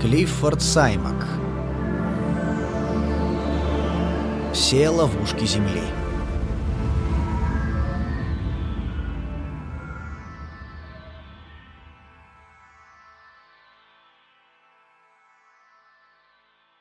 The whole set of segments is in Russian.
Клиффорд Саймак. Все ловушки Земли.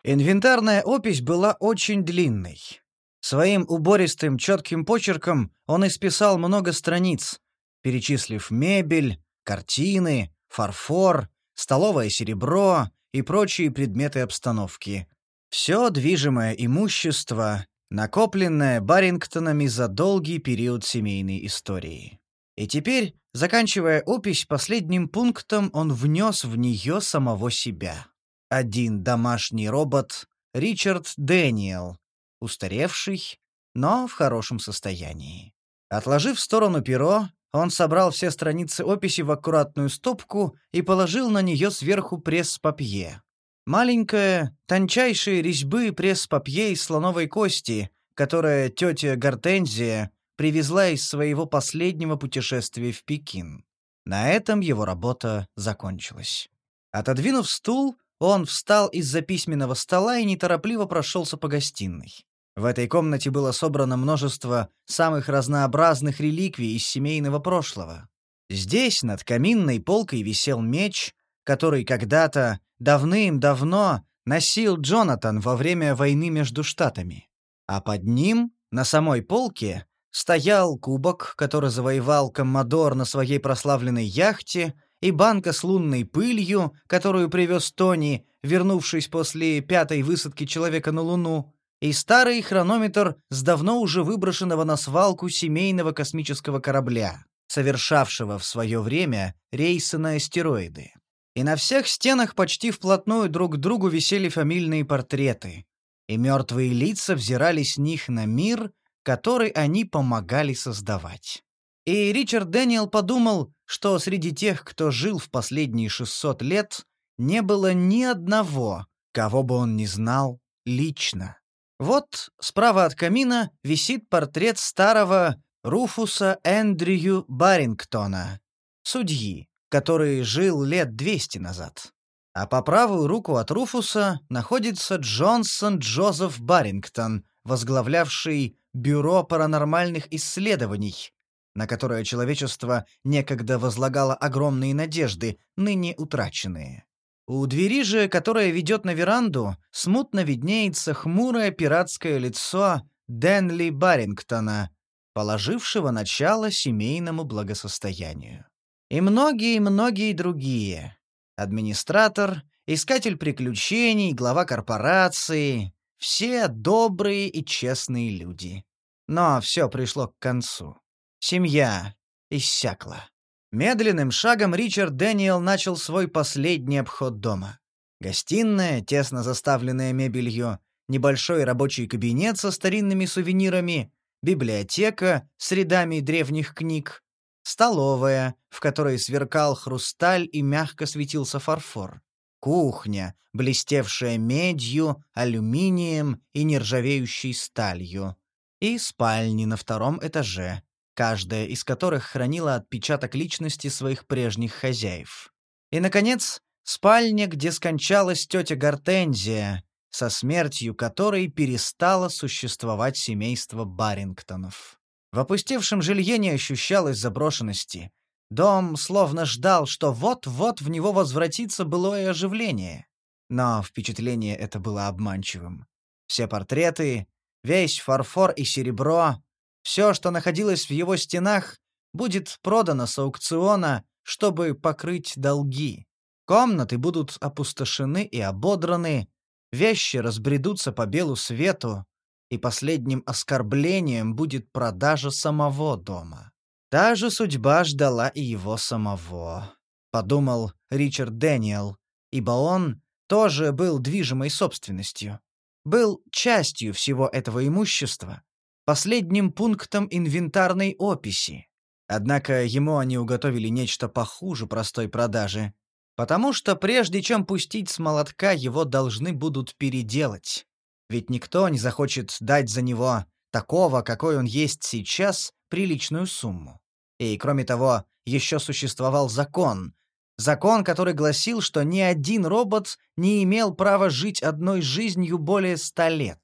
Инвентарная опись была очень длинной. Своим убористым четким почерком он исписал много страниц, перечислив мебель, картины, фарфор, столовое серебро и прочие предметы обстановки. Все движимое имущество, накопленное Барингтонами за долгий период семейной истории. И теперь, заканчивая опись последним пунктом, он внес в нее самого себя. Один домашний робот Ричард Дэниел, устаревший, но в хорошем состоянии. Отложив в сторону перо, он собрал все страницы описи в аккуратную стопку и положил на нее сверху пресс-папье. Маленькая, тончайшие резьбы пресс-папье из слоновой кости, которое тетя Гортензия привезла из своего последнего путешествия в Пекин. На этом его работа закончилась. Отодвинув стул, он встал из-за письменного стола и неторопливо прошелся по гостиной. В этой комнате было собрано множество самых разнообразных реликвий из семейного прошлого. Здесь над каминной полкой висел меч, который когда-то, давным-давно, носил Джонатан во время войны между штатами. А под ним, на самой полке, стоял кубок, который завоевал Коммодор на своей прославленной яхте, и банка с лунной пылью, которую привез Тони, вернувшись после пятой высадки человека на Луну, и старый хронометр с давно уже выброшенного на свалку семейного космического корабля, совершавшего в свое время рейсы на астероиды. И на всех стенах почти вплотную друг к другу висели фамильные портреты, и мертвые лица взирали с них на мир, который они помогали создавать. И Ричард Дэниел подумал, что среди тех, кто жил в последние 600 лет, не было ни одного, кого бы он не знал лично. Вот справа от камина висит портрет старого Руфуса Эндрю Барингтона, судьи, который жил лет 200 назад. А по правую руку от Руфуса находится Джонсон Джозеф Барингтон, возглавлявший Бюро паранормальных исследований, на которое человечество некогда возлагало огромные надежды, ныне утраченные. У двери же, которая ведет на веранду, смутно виднеется хмурое пиратское лицо Денли Барингтона, положившего начало семейному благосостоянию. И многие-многие другие. Администратор, искатель приключений, глава корпорации — все добрые и честные люди. Но все пришло к концу. Семья иссякла. Медленным шагом Ричард Дэниел начал свой последний обход дома. Гостиная, тесно заставленная мебелью, небольшой рабочий кабинет со старинными сувенирами, библиотека с рядами древних книг, столовая, в которой сверкал хрусталь и мягко светился фарфор, кухня, блестевшая медью, алюминием и нержавеющей сталью, и спальни на втором этаже, каждая из которых хранила отпечаток личности своих прежних хозяев. И, наконец, спальня, где скончалась тетя Гортензия, со смертью которой перестало существовать семейство Барингтонов. В опустевшем жилье не ощущалось заброшенности. Дом словно ждал, что вот-вот в него возвратится былое оживление. Но впечатление это было обманчивым. Все портреты, весь фарфор и серебро, все, что находилось в его стенах, будет продано с аукциона, чтобы покрыть долги. Комнаты будут опустошены и ободраны, вещи разбредутся по белу свету, и последним оскорблением будет продажа самого дома. Та же судьба ждала и его самого, подумал Ричард Дэниел, ибо он тоже был движимой собственностью, был частью всего этого имущества, последним пунктом инвентарной описи. Однако ему они уготовили нечто похуже простой продажи, потому что прежде чем пустить с молотка, его должны будут переделать. Ведь никто не захочет дать за него такого, какой он есть сейчас, приличную сумму. И, кроме того, еще существовал закон, Закон, который гласил, что ни один робот не имел права жить одной жизнью более ста лет.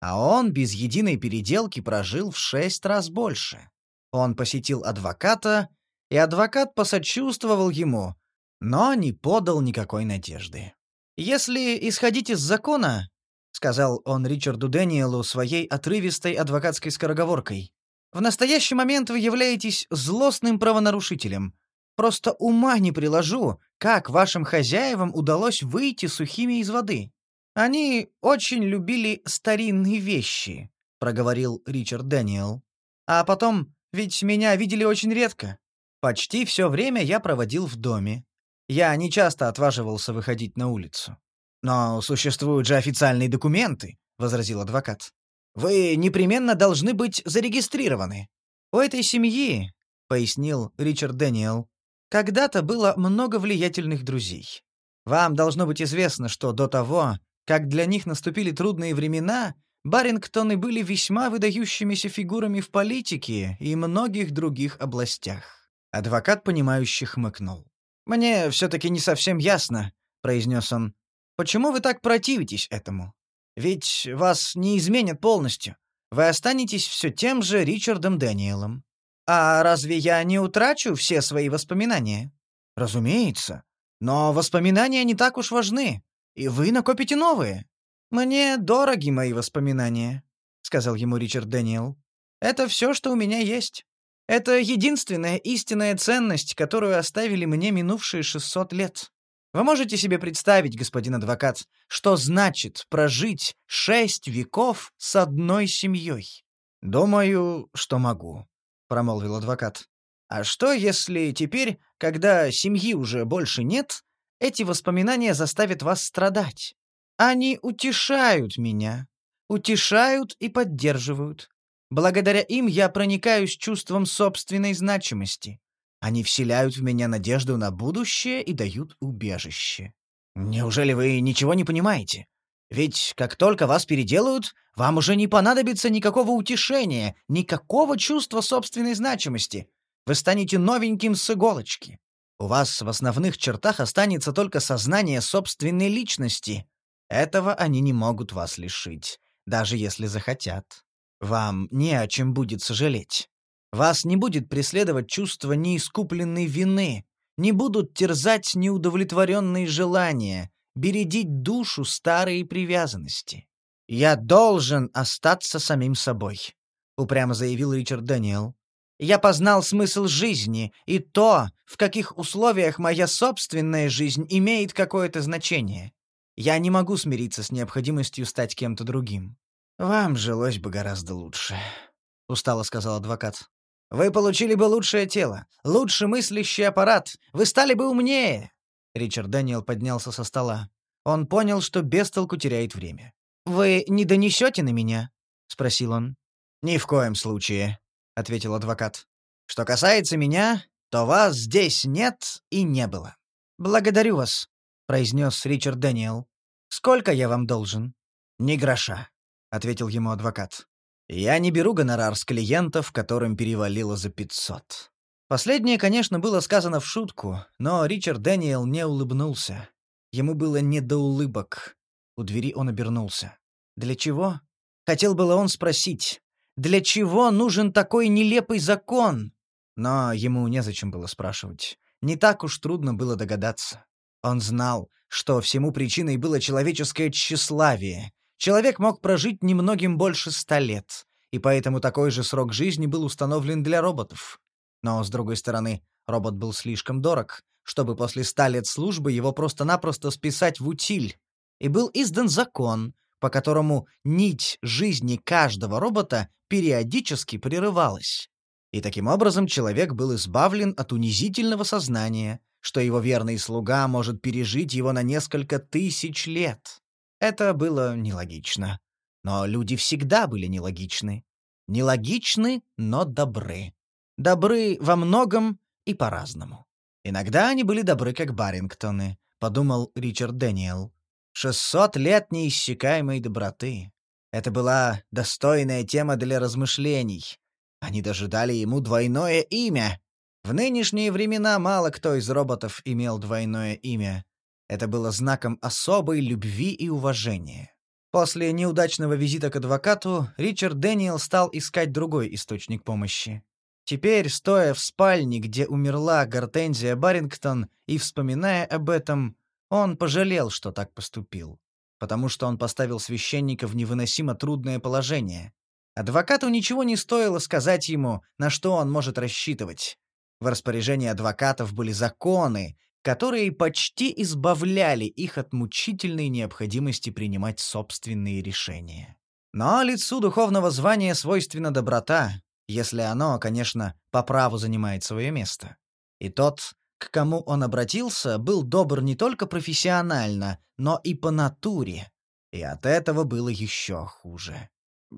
А он без единой переделки прожил в шесть раз больше. Он посетил адвоката, и адвокат посочувствовал ему, но не подал никакой надежды. «Если исходить из закона», — сказал он Ричарду Дэниелу своей отрывистой адвокатской скороговоркой, «в настоящий момент вы являетесь злостным правонарушителем. Просто ума не приложу, как вашим хозяевам удалось выйти сухими из воды. Они очень любили старинные вещи», — проговорил Ричард Дэниел. «А потом, ведь меня видели очень редко. Почти все время я проводил в доме. Я не часто отваживался выходить на улицу. «Но существуют же официальные документы», — возразил адвокат. «Вы непременно должны быть зарегистрированы». «У этой семьи», — пояснил Ричард Дэниел, «когда-то было много влиятельных друзей. Вам должно быть известно, что до того, как для них наступили трудные времена, Барингтоны были весьма выдающимися фигурами в политике и многих других областях». Адвокат, понимающе хмыкнул. «Мне все-таки не совсем ясно», — произнес он. «Почему вы так противитесь этому? Ведь вас не изменят полностью. Вы останетесь все тем же Ричардом Дэниелом. А разве я не утрачу все свои воспоминания?» «Разумеется. Но воспоминания не так уж важны, и вы накопите новые». «Мне дороги мои воспоминания», — сказал ему Ричард Дэниел. «Это все, что у меня есть. Это единственная истинная ценность, которую оставили мне минувшие 600 лет. Вы можете себе представить, господин адвокат, что значит прожить шесть веков с одной семьей? Думаю, что могу, промолвил адвокат. А что, если теперь, когда семьи уже больше нет, эти воспоминания заставят вас страдать? Они утешают меня, утешают и поддерживают. Благодаря им я проникаюсь чувством собственной значимости. Они вселяют в меня надежду на будущее и дают убежище. Неужели вы ничего не понимаете? Ведь как только вас переделают, вам уже не понадобится никакого утешения, никакого чувства собственной значимости. Вы станете новеньким с иголочки. У вас в основных чертах останется только сознание собственной личности. Этого они не могут вас лишить, даже если захотят. Вам не о чем будет сожалеть. Вас не будет преследовать чувство неискупленной вины, не будут терзать неудовлетворенные желания, бередить душу старые привязанности. «Я должен остаться самим собой», — упрямо заявил Ричард Дэниел. «Я познал смысл жизни и то, в каких условиях моя собственная жизнь имеет какое-то значение. Я не могу смириться с необходимостью стать кем-то другим. «Вам жилось бы гораздо лучше», — устало сказал адвокат. «Вы получили бы лучшее тело, лучше мыслящий аппарат, вы стали бы умнее!» Ричард Дэниел поднялся со стола. Он понял, что без толку теряет время. «Вы не донесете на меня?» — спросил он. «Ни в коем случае», — ответил адвокат. «Что касается меня, то вас здесь нет и не было». «Благодарю вас», — произнес Ричард Дэниел. «Сколько я вам должен?» «Ни гроша». — ответил ему адвокат. «Я не беру гонорар с клиентов, которым перевалило за пятьсот». Последнее, конечно, было сказано в шутку, но Ричард Дэниел не улыбнулся. Ему было не до улыбок. У двери он обернулся. «Для чего?» Хотел было он спросить. «Для чего нужен такой нелепый закон?» Но ему незачем было спрашивать. Не так уж трудно было догадаться. Он знал, что всему причиной было человеческое тщеславие, Человек мог прожить немногим больше ста лет, и поэтому такой же срок жизни был установлен для роботов. Но, с другой стороны, робот был слишком дорог, чтобы после ста лет службы его просто-напросто списать в утиль. И был издан закон, по которому нить жизни каждого робота периодически прерывалась. И таким образом человек был избавлен от унизительного сознания, что его верный слуга может пережить его на несколько тысяч лет. Это было нелогично. Но люди всегда были нелогичны. Нелогичны, но добры. Добры во многом и по-разному. Иногда они были добры, как Барингтоны, подумал Ричард Дэниел. Шестьсот лет неиссякаемой доброты. Это была достойная тема для размышлений. Они даже дали ему двойное имя. В нынешние времена мало кто из роботов имел двойное имя. Это было знаком особой любви и уважения. После неудачного визита к адвокату Ричард Дэниел стал искать другой источник помощи. Теперь, стоя в спальне, где умерла Гортензия Барингтон, и вспоминая об этом, он пожалел, что так поступил. Потому что он поставил священника в невыносимо трудное положение. Адвокату ничего не стоило сказать ему, на что он может рассчитывать. В распоряжении адвокатов были законы, которые почти избавляли их от мучительной необходимости принимать собственные решения. Но лицу духовного звания свойственна доброта, если оно, конечно, по праву занимает свое место. И тот, к кому он обратился, был добр не только профессионально, но и по натуре. И от этого было еще хуже.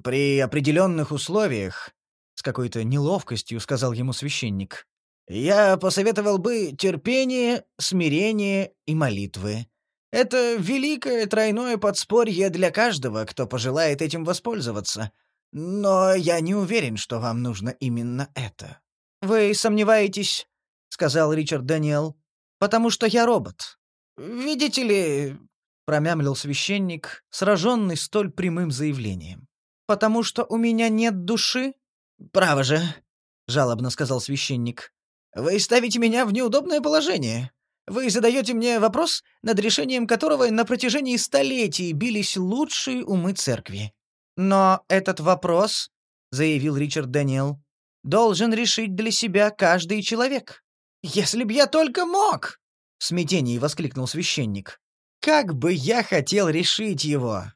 «При определенных условиях», — с какой-то неловкостью сказал ему священник, я посоветовал бы терпение, смирение и молитвы. Это великое тройное подспорье для каждого, кто пожелает этим воспользоваться. Но я не уверен, что вам нужно именно это. Вы сомневаетесь, сказал Ричард Даниэл, потому что я робот. Видите ли, промямлил священник, сраженный столь прямым заявлением. Потому что у меня нет души? Право же, жалобно сказал священник. Вы ставите меня в неудобное положение. Вы задаете мне вопрос, над решением которого на протяжении столетий бились лучшие умы церкви. Но этот вопрос, заявил Ричард Дэниел, должен решить для себя каждый человек. Если б я только мог, в смятении воскликнул священник. Как бы я хотел решить его.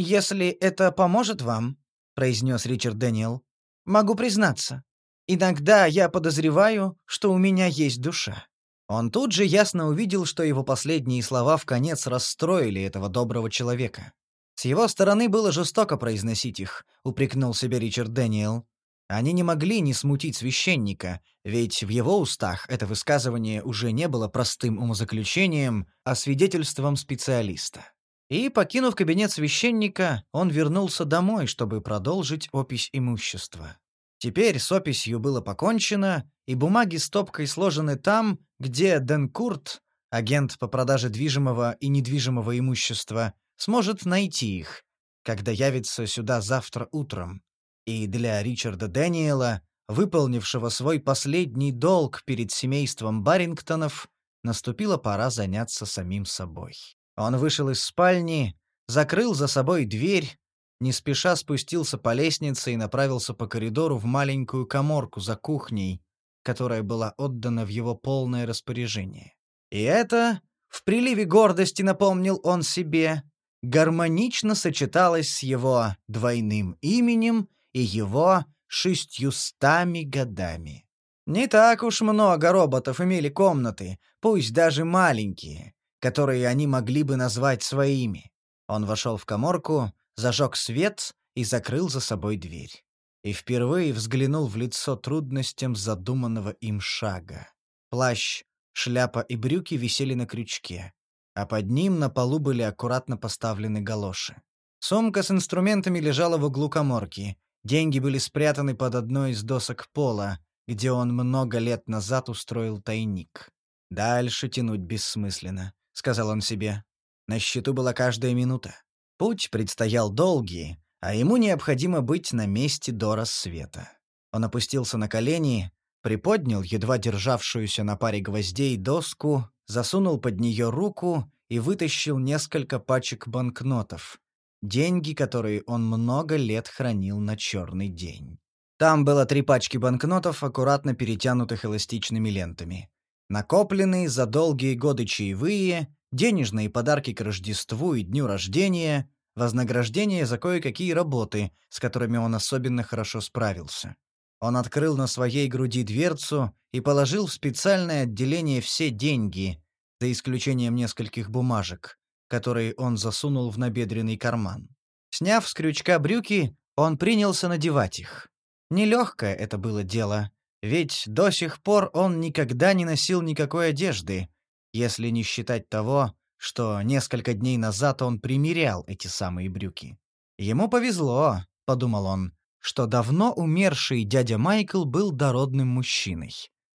Если это поможет вам, произнес Ричард Дэниел, могу признаться, Иногда я подозреваю, что у меня есть душа». Он тут же ясно увидел, что его последние слова в конец расстроили этого доброго человека. С его стороны было жестоко произносить их, упрекнул себе Ричард Дэниел. Они не могли не смутить священника, ведь в его устах это высказывание уже не было простым умозаключением, а свидетельством специалиста. И, покинув кабинет священника, он вернулся домой, чтобы продолжить опись имущества. Теперь с описью было покончено, и бумаги стопкой сложены там, где Денкурт, агент по продаже движимого и недвижимого имущества, сможет найти их, когда явится сюда завтра утром. И для Ричарда Дэниела, выполнившего свой последний долг перед семейством Барингтонов, наступила пора заняться самим собой. Он вышел из спальни, закрыл за собой дверь, не спеша спустился по лестнице и направился по коридору в маленькую коморку за кухней, которая была отдана в его полное распоряжение. И это, в приливе гордости напомнил он себе, гармонично сочеталось с его двойным именем и его шестьюстами годами. Не так уж много роботов имели комнаты, пусть даже маленькие, которые они могли бы назвать своими. Он вошел в коморку, зажег свет и закрыл за собой дверь. И впервые взглянул в лицо трудностям задуманного им шага. Плащ, шляпа и брюки висели на крючке, а под ним на полу были аккуратно поставлены галоши. Сумка с инструментами лежала в углу коморки. Деньги были спрятаны под одной из досок пола, где он много лет назад устроил тайник. «Дальше тянуть бессмысленно», — сказал он себе. На счету была каждая минута. Путь предстоял долгий, а ему необходимо быть на месте до рассвета. Он опустился на колени, приподнял едва державшуюся на паре гвоздей доску, засунул под нее руку и вытащил несколько пачек банкнотов, деньги, которые он много лет хранил на черный день. Там было три пачки банкнотов, аккуратно перетянутых эластичными лентами. Накопленные за долгие годы чаевые денежные подарки к Рождеству и дню рождения, вознаграждение за кое-какие работы, с которыми он особенно хорошо справился. Он открыл на своей груди дверцу и положил в специальное отделение все деньги, за исключением нескольких бумажек, которые он засунул в набедренный карман. Сняв с крючка брюки, он принялся надевать их. Нелегкое это было дело, ведь до сих пор он никогда не носил никакой одежды, если не считать того, что несколько дней назад он примерял эти самые брюки. Ему повезло, подумал он, что давно умерший дядя Майкл был дородным мужчиной.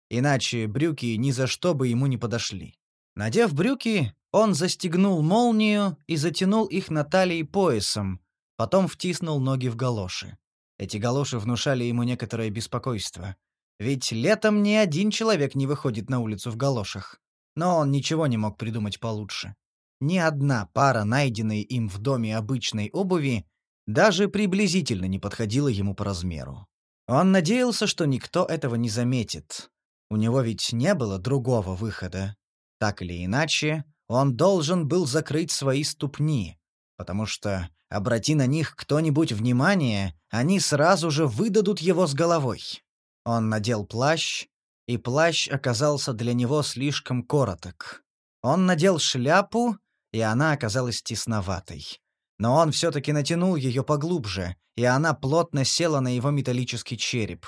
Иначе брюки ни за что бы ему не подошли. Надев брюки, он застегнул молнию и затянул их на талии поясом, потом втиснул ноги в галоши. Эти галоши внушали ему некоторое беспокойство. Ведь летом ни один человек не выходит на улицу в галошах. Но он ничего не мог придумать получше. Ни одна пара, найденной им в доме обычной обуви, даже приблизительно не подходила ему по размеру. Он надеялся, что никто этого не заметит. У него ведь не было другого выхода. Так или иначе, он должен был закрыть свои ступни, потому что, обрати на них кто-нибудь внимание, они сразу же выдадут его с головой. Он надел плащ, и плащ оказался для него слишком короток. Он надел шляпу, и она оказалась тесноватой. Но он все-таки натянул ее поглубже, и она плотно села на его металлический череп.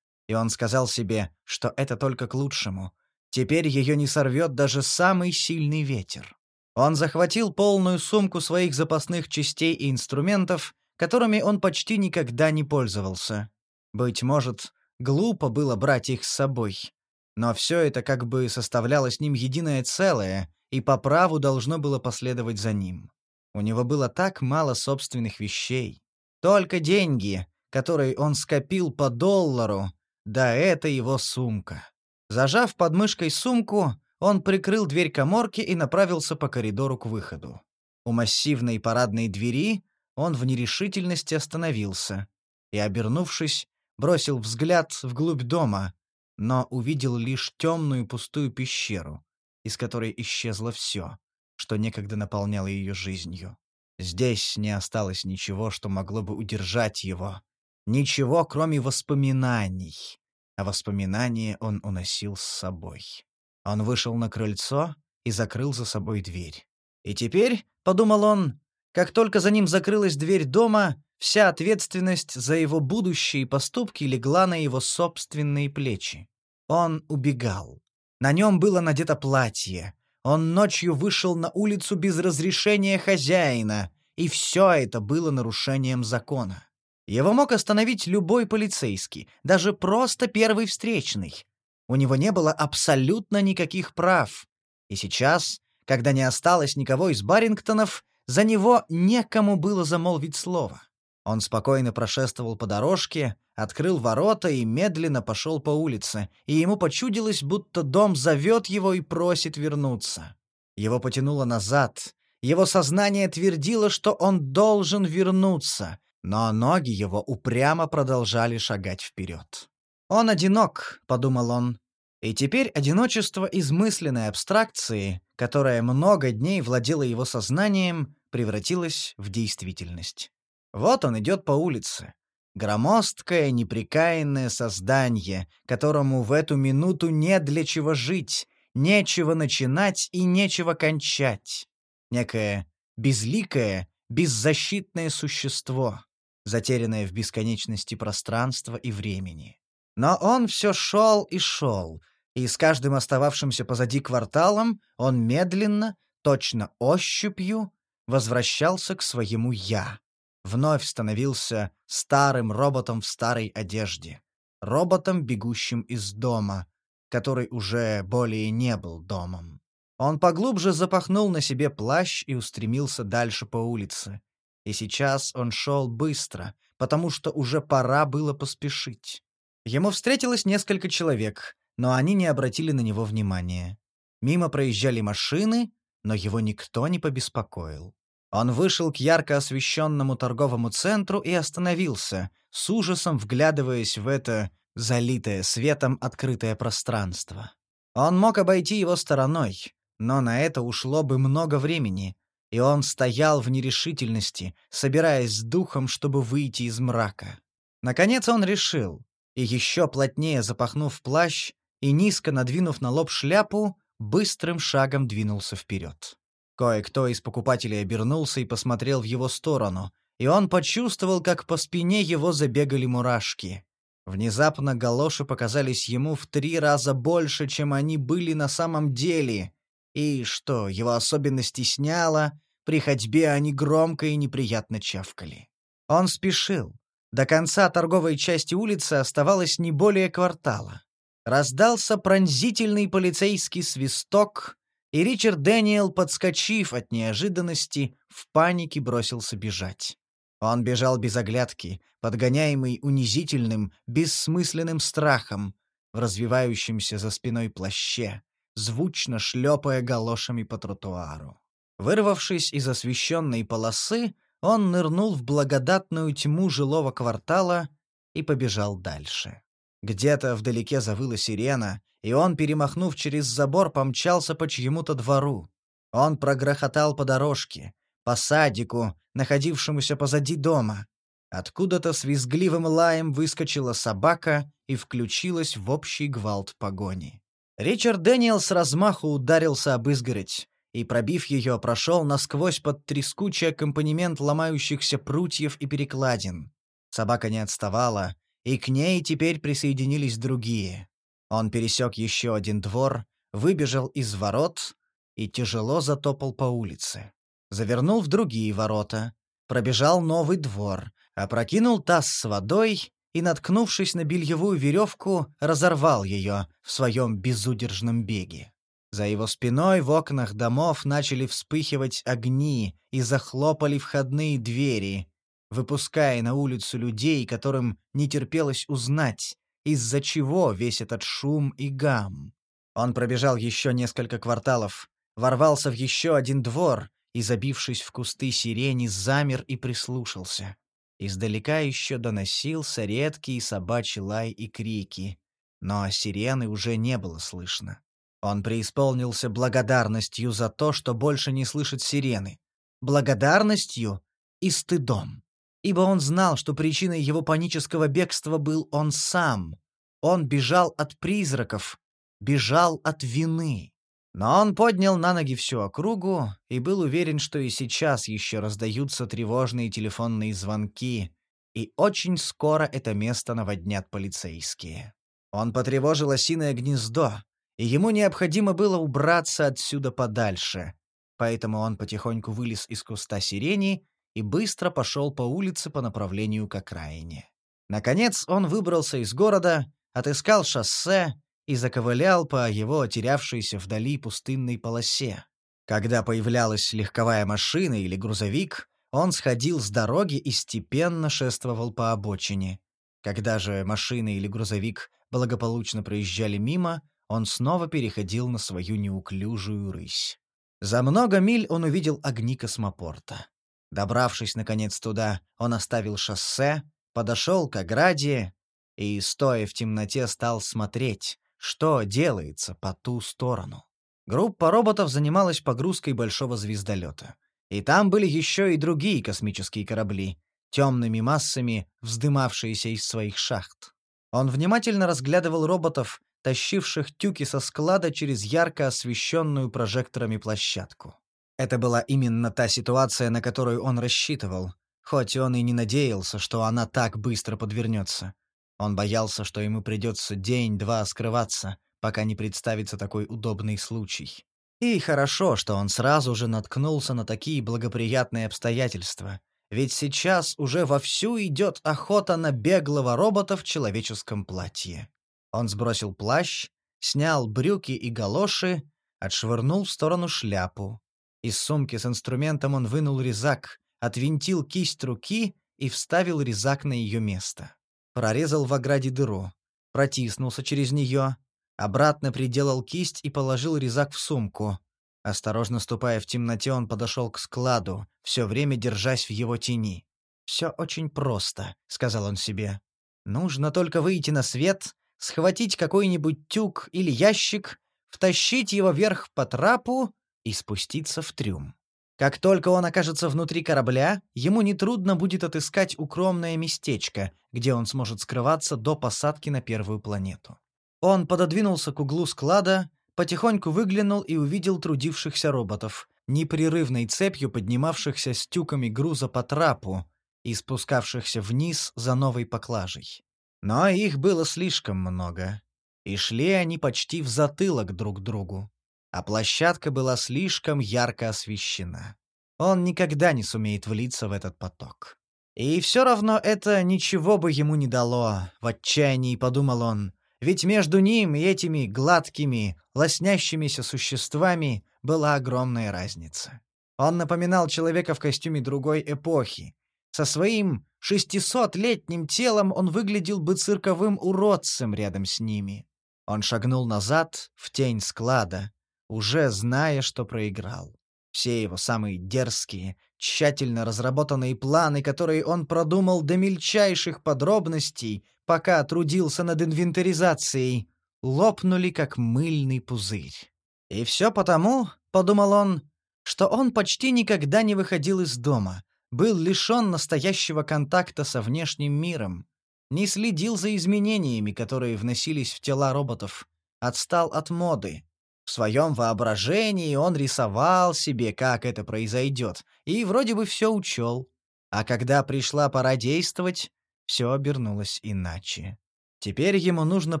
И он сказал себе, что это только к лучшему. Теперь ее не сорвет даже самый сильный ветер. Он захватил полную сумку своих запасных частей и инструментов, которыми он почти никогда не пользовался. Быть может, глупо было брать их с собой. Но все это как бы составляло с ним единое целое, и по праву должно было последовать за ним. У него было так мало собственных вещей. Только деньги, которые он скопил по доллару, да это его сумка. Зажав под мышкой сумку, он прикрыл дверь каморки и направился по коридору к выходу. У массивной парадной двери он в нерешительности остановился и, обернувшись, бросил взгляд вглубь дома, но увидел лишь темную пустую пещеру, из которой исчезло все, что некогда наполняло ее жизнью. Здесь не осталось ничего, что могло бы удержать его. Ничего, кроме воспоминаний. А воспоминания он уносил с собой. Он вышел на крыльцо и закрыл за собой дверь. И теперь, — подумал он, — как только за ним закрылась дверь дома, вся ответственность за его будущие поступки легла на его собственные плечи. Он убегал. На нем было надето платье. Он ночью вышел на улицу без разрешения хозяина, и все это было нарушением закона. Его мог остановить любой полицейский, даже просто первый встречный. У него не было абсолютно никаких прав. И сейчас, когда не осталось никого из Барингтонов, за него некому было замолвить слово. Он спокойно прошествовал по дорожке, открыл ворота и медленно пошел по улице, и ему почудилось, будто дом зовет его и просит вернуться. Его потянуло назад. Его сознание твердило, что он должен вернуться, но ноги его упрямо продолжали шагать вперед. «Он одинок», — подумал он. И теперь одиночество измысленной абстракции, которая много дней владела его сознанием, превратилось в действительность. Вот он идет по улице. Громоздкое, неприкаянное создание, которому в эту минуту не для чего жить, нечего начинать и нечего кончать. Некое безликое, беззащитное существо затерянное в бесконечности пространства и времени. Но он все шел и шел, и с каждым остававшимся позади кварталом он медленно, точно ощупью, возвращался к своему «я». Вновь становился старым роботом в старой одежде. Роботом, бегущим из дома, который уже более не был домом. Он поглубже запахнул на себе плащ и устремился дальше по улице. И сейчас он шел быстро, потому что уже пора было поспешить. Ему встретилось несколько человек, но они не обратили на него внимания. Мимо проезжали машины, но его никто не побеспокоил. Он вышел к ярко освещенному торговому центру и остановился, с ужасом вглядываясь в это залитое светом открытое пространство. Он мог обойти его стороной, но на это ушло бы много времени, и он стоял в нерешительности, собираясь с духом, чтобы выйти из мрака. Наконец он решил, и еще плотнее запахнув плащ и низко надвинув на лоб шляпу, быстрым шагом двинулся вперед. Кое-кто из покупателей обернулся и посмотрел в его сторону, и он почувствовал, как по спине его забегали мурашки. Внезапно галоши показались ему в три раза больше, чем они были на самом деле, и, что его особенно стесняло, при ходьбе они громко и неприятно чавкали. Он спешил. До конца торговой части улицы оставалось не более квартала. Раздался пронзительный полицейский свисток, и Ричард Дэниел, подскочив от неожиданности, в панике бросился бежать. Он бежал без оглядки, подгоняемый унизительным, бессмысленным страхом, в развивающемся за спиной плаще, звучно шлепая галошами по тротуару. Вырвавшись из освещенной полосы, он нырнул в благодатную тьму жилого квартала и побежал дальше. Где-то вдалеке завыла сирена, и он, перемахнув через забор, помчался по чьему-то двору. Он прогрохотал по дорожке, по садику, находившемуся позади дома. Откуда-то с визгливым лаем выскочила собака и включилась в общий гвалт погони. Ричард Дэниел с размаху ударился об изгородь и, пробив ее, прошел насквозь под трескучий аккомпанемент ломающихся прутьев и перекладин. Собака не отставала, и к ней теперь присоединились другие. Он пересек еще один двор, выбежал из ворот и тяжело затопал по улице. Завернул в другие ворота, пробежал новый двор, опрокинул таз с водой и, наткнувшись на бельевую веревку, разорвал ее в своем безудержном беге. За его спиной в окнах домов начали вспыхивать огни и захлопали входные двери, выпуская на улицу людей, которым не терпелось узнать, из-за чего весь этот шум и гам. Он пробежал еще несколько кварталов, ворвался в еще один двор и, забившись в кусты сирени, замер и прислушался. Издалека еще доносился редкий собачий лай и крики, но сирены уже не было слышно. Он преисполнился благодарностью за то, что больше не слышит сирены. Благодарностью и стыдом. Ибо он знал, что причиной его панического бегства был он сам. Он бежал от призраков, бежал от вины. Но он поднял на ноги всю округу и был уверен, что и сейчас еще раздаются тревожные телефонные звонки, и очень скоро это место наводнят полицейские. Он потревожил осиное гнездо, и ему необходимо было убраться отсюда подальше. Поэтому он потихоньку вылез из куста сирени и быстро пошел по улице по направлению к окраине. Наконец он выбрался из города, отыскал шоссе и заковылял по его терявшейся вдали пустынной полосе. Когда появлялась легковая машина или грузовик, он сходил с дороги и степенно шествовал по обочине. Когда же машина или грузовик благополучно проезжали мимо, он снова переходил на свою неуклюжую рысь. За много миль он увидел огни космопорта. Добравшись, наконец, туда, он оставил шоссе, подошел к ограде и, стоя в темноте, стал смотреть, что делается по ту сторону. Группа роботов занималась погрузкой большого звездолета. И там были еще и другие космические корабли, темными массами, вздымавшиеся из своих шахт. Он внимательно разглядывал роботов, тащивших тюки со склада через ярко освещенную прожекторами площадку. Это была именно та ситуация, на которую он рассчитывал, хоть он и не надеялся, что она так быстро подвернется. Он боялся, что ему придется день-два скрываться, пока не представится такой удобный случай. И хорошо, что он сразу же наткнулся на такие благоприятные обстоятельства, ведь сейчас уже вовсю идет охота на беглого робота в человеческом платье. Он сбросил плащ, снял брюки и галоши, отшвырнул в сторону шляпу. Из сумки с инструментом он вынул резак, отвинтил кисть руки и вставил резак на ее место прорезал в ограде дыру, протиснулся через нее, обратно приделал кисть и положил резак в сумку. Осторожно ступая в темноте, он подошел к складу, все время держась в его тени. «Все очень просто», — сказал он себе. «Нужно только выйти на свет, схватить какой-нибудь тюк или ящик, втащить его вверх по трапу и спуститься в трюм. Как только он окажется внутри корабля, ему нетрудно будет отыскать укромное местечко, где он сможет скрываться до посадки на первую планету. Он пододвинулся к углу склада, потихоньку выглянул и увидел трудившихся роботов, непрерывной цепью поднимавшихся с тюками груза по трапу и спускавшихся вниз за новой поклажей. Но их было слишком много, и шли они почти в затылок друг другу а площадка была слишком ярко освещена. Он никогда не сумеет влиться в этот поток. И все равно это ничего бы ему не дало, в отчаянии подумал он, ведь между ним и этими гладкими, лоснящимися существами была огромная разница. Он напоминал человека в костюме другой эпохи. Со своим шестисотлетним телом он выглядел бы цирковым уродцем рядом с ними. Он шагнул назад, в тень склада, уже зная, что проиграл. Все его самые дерзкие, тщательно разработанные планы, которые он продумал до мельчайших подробностей, пока трудился над инвентаризацией, лопнули как мыльный пузырь. И все потому, — подумал он, — что он почти никогда не выходил из дома, был лишен настоящего контакта со внешним миром, не следил за изменениями, которые вносились в тела роботов, отстал от моды. В своем воображении он рисовал себе, как это произойдет, и вроде бы все учел. А когда пришла пора действовать, все обернулось иначе. Теперь ему нужно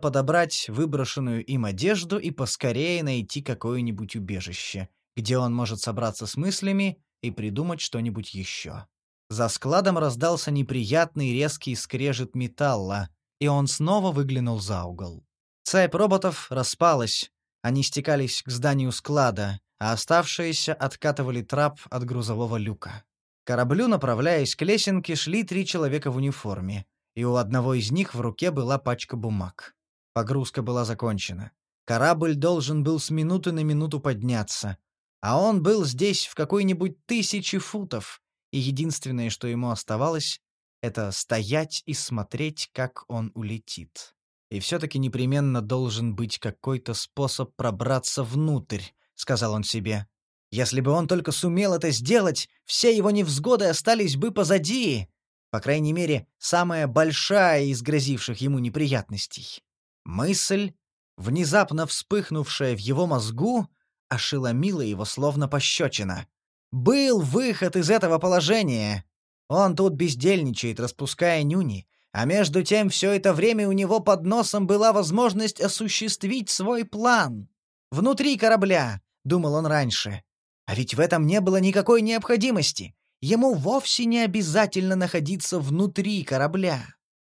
подобрать выброшенную им одежду и поскорее найти какое-нибудь убежище, где он может собраться с мыслями и придумать что-нибудь еще. За складом раздался неприятный резкий скрежет металла, и он снова выглянул за угол. Цепь роботов распалась, они стекались к зданию склада, а оставшиеся откатывали трап от грузового люка. Кораблю, направляясь к лесенке, шли три человека в униформе, и у одного из них в руке была пачка бумаг. Погрузка была закончена. Корабль должен был с минуты на минуту подняться, а он был здесь в какой-нибудь тысячи футов, и единственное, что ему оставалось, это стоять и смотреть, как он улетит. И все-таки непременно должен быть какой-то способ пробраться внутрь, сказал он себе. Если бы он только сумел это сделать, все его невзгоды остались бы позади. По крайней мере, самая большая из грозивших ему неприятностей. Мысль, внезапно вспыхнувшая в его мозгу, ошеломила его словно пощечина. Был выход из этого положения. Он тут бездельничает, распуская нюни, а между тем все это время у него под носом была возможность осуществить свой план. Внутри корабля, думал он раньше. А ведь в этом не было никакой необходимости. Ему вовсе не обязательно находиться внутри корабля.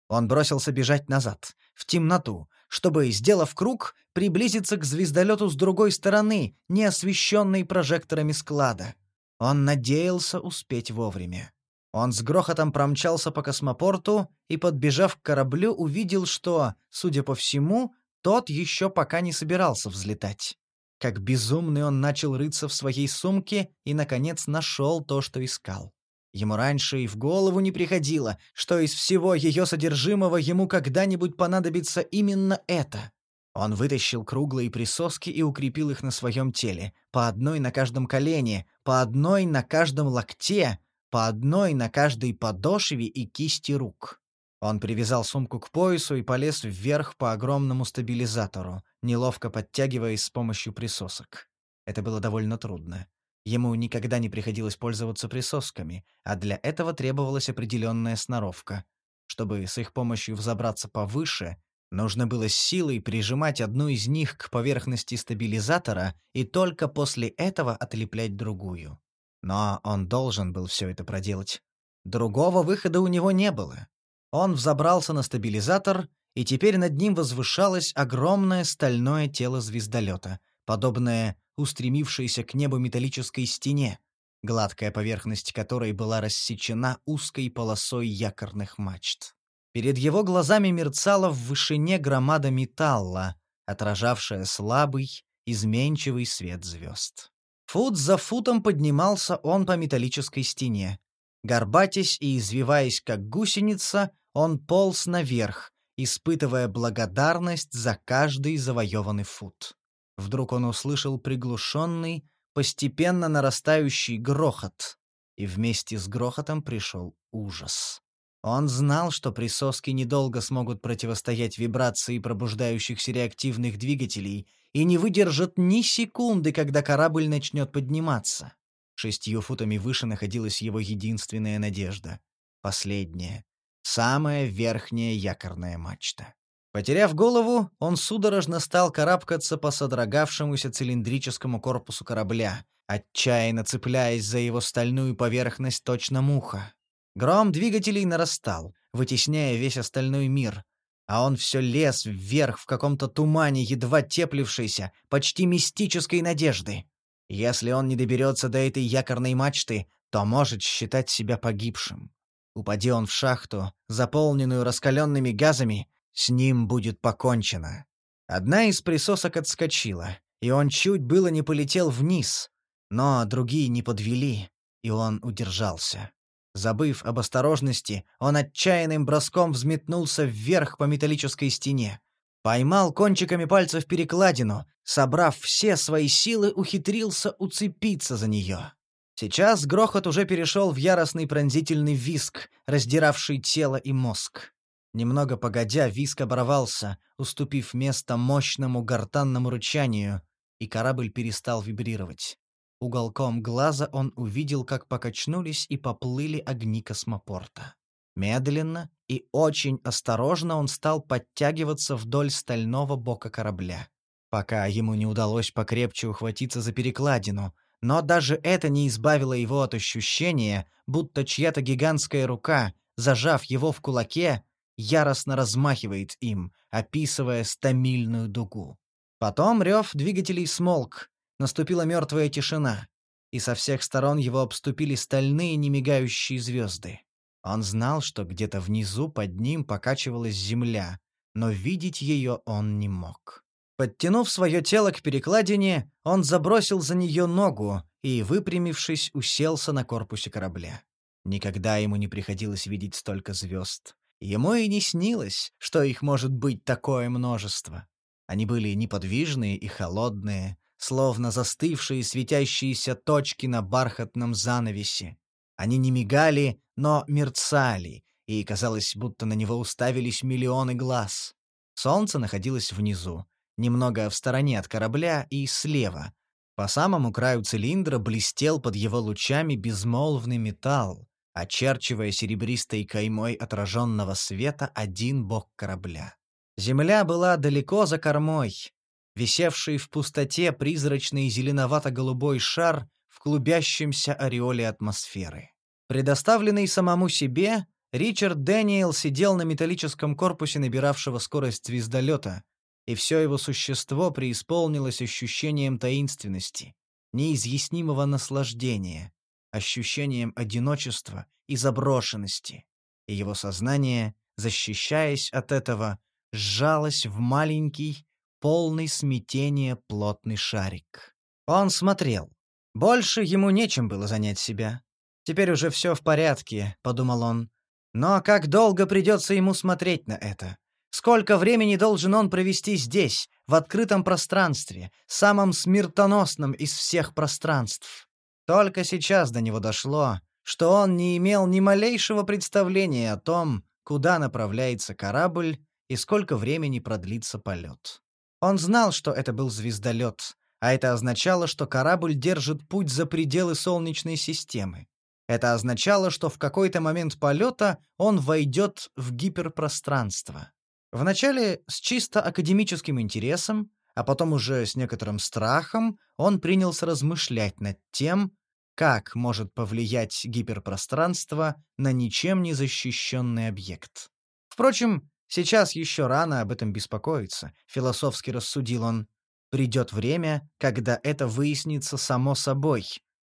Он бросился бежать назад, в темноту, чтобы, сделав круг, приблизиться к звездолету с другой стороны, не освещенной прожекторами склада. Он надеялся успеть вовремя. Он с грохотом промчался по космопорту и, подбежав к кораблю, увидел, что, судя по всему, тот еще пока не собирался взлетать. Как безумный он начал рыться в своей сумке и, наконец, нашел то, что искал. Ему раньше и в голову не приходило, что из всего ее содержимого ему когда-нибудь понадобится именно это. Он вытащил круглые присоски и укрепил их на своем теле, по одной на каждом колене, по одной на каждом локте, по одной на каждой подошве и кисти рук. Он привязал сумку к поясу и полез вверх по огромному стабилизатору, неловко подтягиваясь с помощью присосок. Это было довольно трудно. Ему никогда не приходилось пользоваться присосками, а для этого требовалась определенная сноровка. Чтобы с их помощью взобраться повыше, нужно было с силой прижимать одну из них к поверхности стабилизатора и только после этого отлеплять другую. Но он должен был все это проделать. Другого выхода у него не было. Он взобрался на стабилизатор, и теперь над ним возвышалось огромное стальное тело звездолета, подобное устремившейся к небу металлической стене, гладкая поверхность которой была рассечена узкой полосой якорных мачт. Перед его глазами мерцала в вышине громада металла, отражавшая слабый, изменчивый свет звезд. Фут за футом поднимался он по металлической стене. Горбатясь и извиваясь, как гусеница, он полз наверх, испытывая благодарность за каждый завоеванный фут. Вдруг он услышал приглушенный, постепенно нарастающий грохот, и вместе с грохотом пришел ужас. Он знал, что присоски недолго смогут противостоять вибрации пробуждающихся реактивных двигателей и не выдержат ни секунды, когда корабль начнет подниматься. Шестью футами выше находилась его единственная надежда. Последняя. Самая верхняя якорная мачта. Потеряв голову, он судорожно стал карабкаться по содрогавшемуся цилиндрическому корпусу корабля, отчаянно цепляясь за его стальную поверхность точно муха. Гром двигателей нарастал, вытесняя весь остальной мир. а он все лез вверх в каком-то тумане едва теплившейся, почти мистической надежды. Если он не доберется до этой якорной мачты, то может считать себя погибшим. Упади он в шахту, заполненную раскаленными газами, с ним будет покончено. Одна из присосок отскочила, и он чуть было не полетел вниз, но другие не подвели, и он удержался. Забыв об осторожности, он отчаянным броском взметнулся вверх по металлической стене. Поймал кончиками пальцев перекладину, собрав все свои силы, ухитрился уцепиться за нее. Сейчас грохот уже перешел в яростный пронзительный виск, раздиравший тело и мозг. Немного погодя, виск оборвался, уступив место мощному гортанному рычанию, и корабль перестал вибрировать. Уголком глаза он увидел, как покачнулись и поплыли огни космопорта. Медленно и очень осторожно он стал подтягиваться вдоль стального бока корабля. Пока ему не удалось покрепче ухватиться за перекладину, но даже это не избавило его от ощущения, будто чья-то гигантская рука, зажав его в кулаке, яростно размахивает им, описывая стамильную дугу. Потом рев двигателей смолк, наступила мертвая тишина, и со всех сторон его обступили стальные немигающие звезды. Он знал, что где-то внизу под ним покачивалась земля, но видеть ее он не мог. Подтянув свое тело к перекладине, он забросил за нее ногу и, выпрямившись, уселся на корпусе корабля. Никогда ему не приходилось видеть столько звезд. Ему и не снилось, что их может быть такое множество. Они были неподвижные и холодные, словно застывшие светящиеся точки на бархатном занавесе. Они не мигали, но мерцали, и казалось, будто на него уставились миллионы глаз. Солнце находилось внизу, немного в стороне от корабля и слева. По самому краю цилиндра блестел под его лучами безмолвный металл, очерчивая серебристой каймой отраженного света один бок корабля. Земля была далеко за кормой, висевший в пустоте призрачный зеленовато-голубой шар в клубящемся ореоле атмосферы. Предоставленный самому себе, Ричард Дэниел сидел на металлическом корпусе набиравшего скорость звездолета, и все его существо преисполнилось ощущением таинственности, неизъяснимого наслаждения, ощущением одиночества и заброшенности, и его сознание, защищаясь от этого, сжалось в маленький, полный смятения плотный шарик. Он смотрел. Больше ему нечем было занять себя. «Теперь уже все в порядке», — подумал он. «Но как долго придется ему смотреть на это? Сколько времени должен он провести здесь, в открытом пространстве, самом смертоносном из всех пространств?» Только сейчас до него дошло, что он не имел ни малейшего представления о том, куда направляется корабль и сколько времени продлится полет. Он знал, что это был звездолет, а это означало, что корабль держит путь за пределы Солнечной системы. Это означало, что в какой-то момент полета он войдет в гиперпространство. Вначале с чисто академическим интересом, а потом уже с некоторым страхом он принялся размышлять над тем, как может повлиять гиперпространство на ничем не защищенный объект. Впрочем, Сейчас еще рано об этом беспокоиться, философски рассудил он. Придет время, когда это выяснится само собой.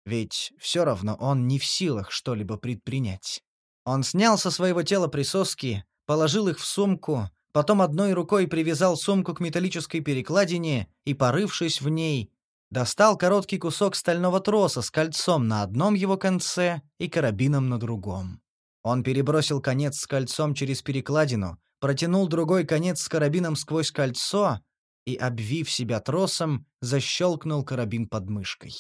Ведь все равно он не в силах что-либо предпринять. Он снял со своего тела присоски, положил их в сумку, потом одной рукой привязал сумку к металлической перекладине и, порывшись в ней, достал короткий кусок стального троса с кольцом на одном его конце и карабином на другом. Он перебросил конец с кольцом через перекладину, протянул другой конец с карабином сквозь кольцо и, обвив себя тросом, защелкнул карабин под мышкой.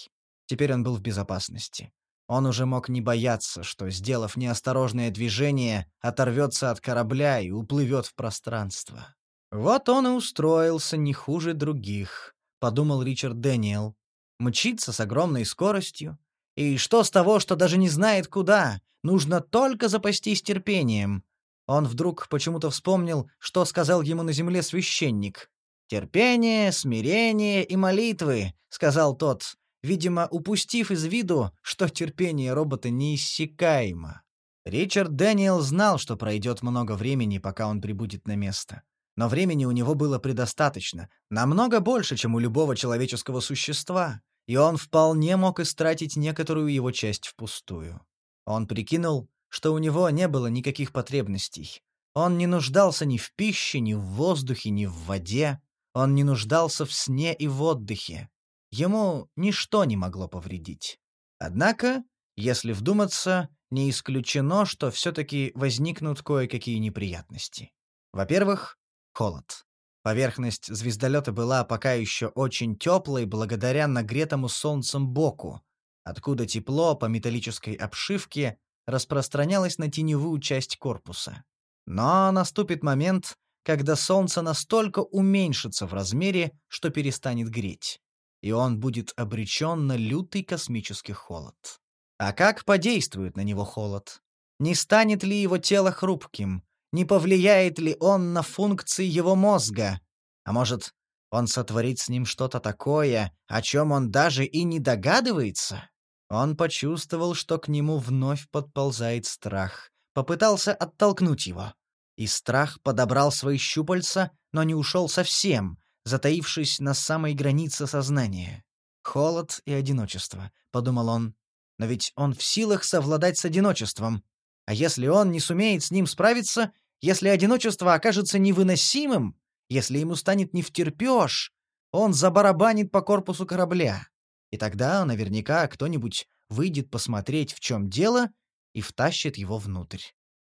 Теперь он был в безопасности. Он уже мог не бояться, что, сделав неосторожное движение, оторвется от корабля и уплывет в пространство. «Вот он и устроился не хуже других», — подумал Ричард Дэниел. «Мчится с огромной скоростью. И что с того, что даже не знает куда? Нужно только запастись терпением. Он вдруг почему-то вспомнил, что сказал ему на земле священник. «Терпение, смирение и молитвы», — сказал тот, видимо, упустив из виду, что терпение робота неиссякаемо. Ричард Дэниел знал, что пройдет много времени, пока он прибудет на место. Но времени у него было предостаточно, намного больше, чем у любого человеческого существа, и он вполне мог истратить некоторую его часть впустую. Он прикинул, что у него не было никаких потребностей. Он не нуждался ни в пище, ни в воздухе, ни в воде. Он не нуждался в сне и в отдыхе. Ему ничто не могло повредить. Однако, если вдуматься, не исключено, что все-таки возникнут кое-какие неприятности. Во-первых, холод. Поверхность звездолета была пока еще очень теплой благодаря нагретому солнцем боку, откуда тепло по металлической обшивке распространялось на теневую часть корпуса. Но наступит момент, когда солнце настолько уменьшится в размере, что перестанет греть, и он будет обречен на лютый космический холод. А как подействует на него холод? Не станет ли его тело хрупким? Не повлияет ли он на функции его мозга? А может, он сотворит с ним что-то такое, о чем он даже и не догадывается? Он почувствовал, что к нему вновь подползает страх. Попытался оттолкнуть его. И страх подобрал свои щупальца, но не ушел совсем, затаившись на самой границе сознания. «Холод и одиночество», — подумал он. Но ведь он в силах совладать с одиночеством. А если он не сумеет с ним справиться, если одиночество окажется невыносимым, если ему станет не втерпёшь, он забарабанит по корпусу корабля. И тогда наверняка кто-нибудь выйдет посмотреть, в чем дело, и втащит его внутрь.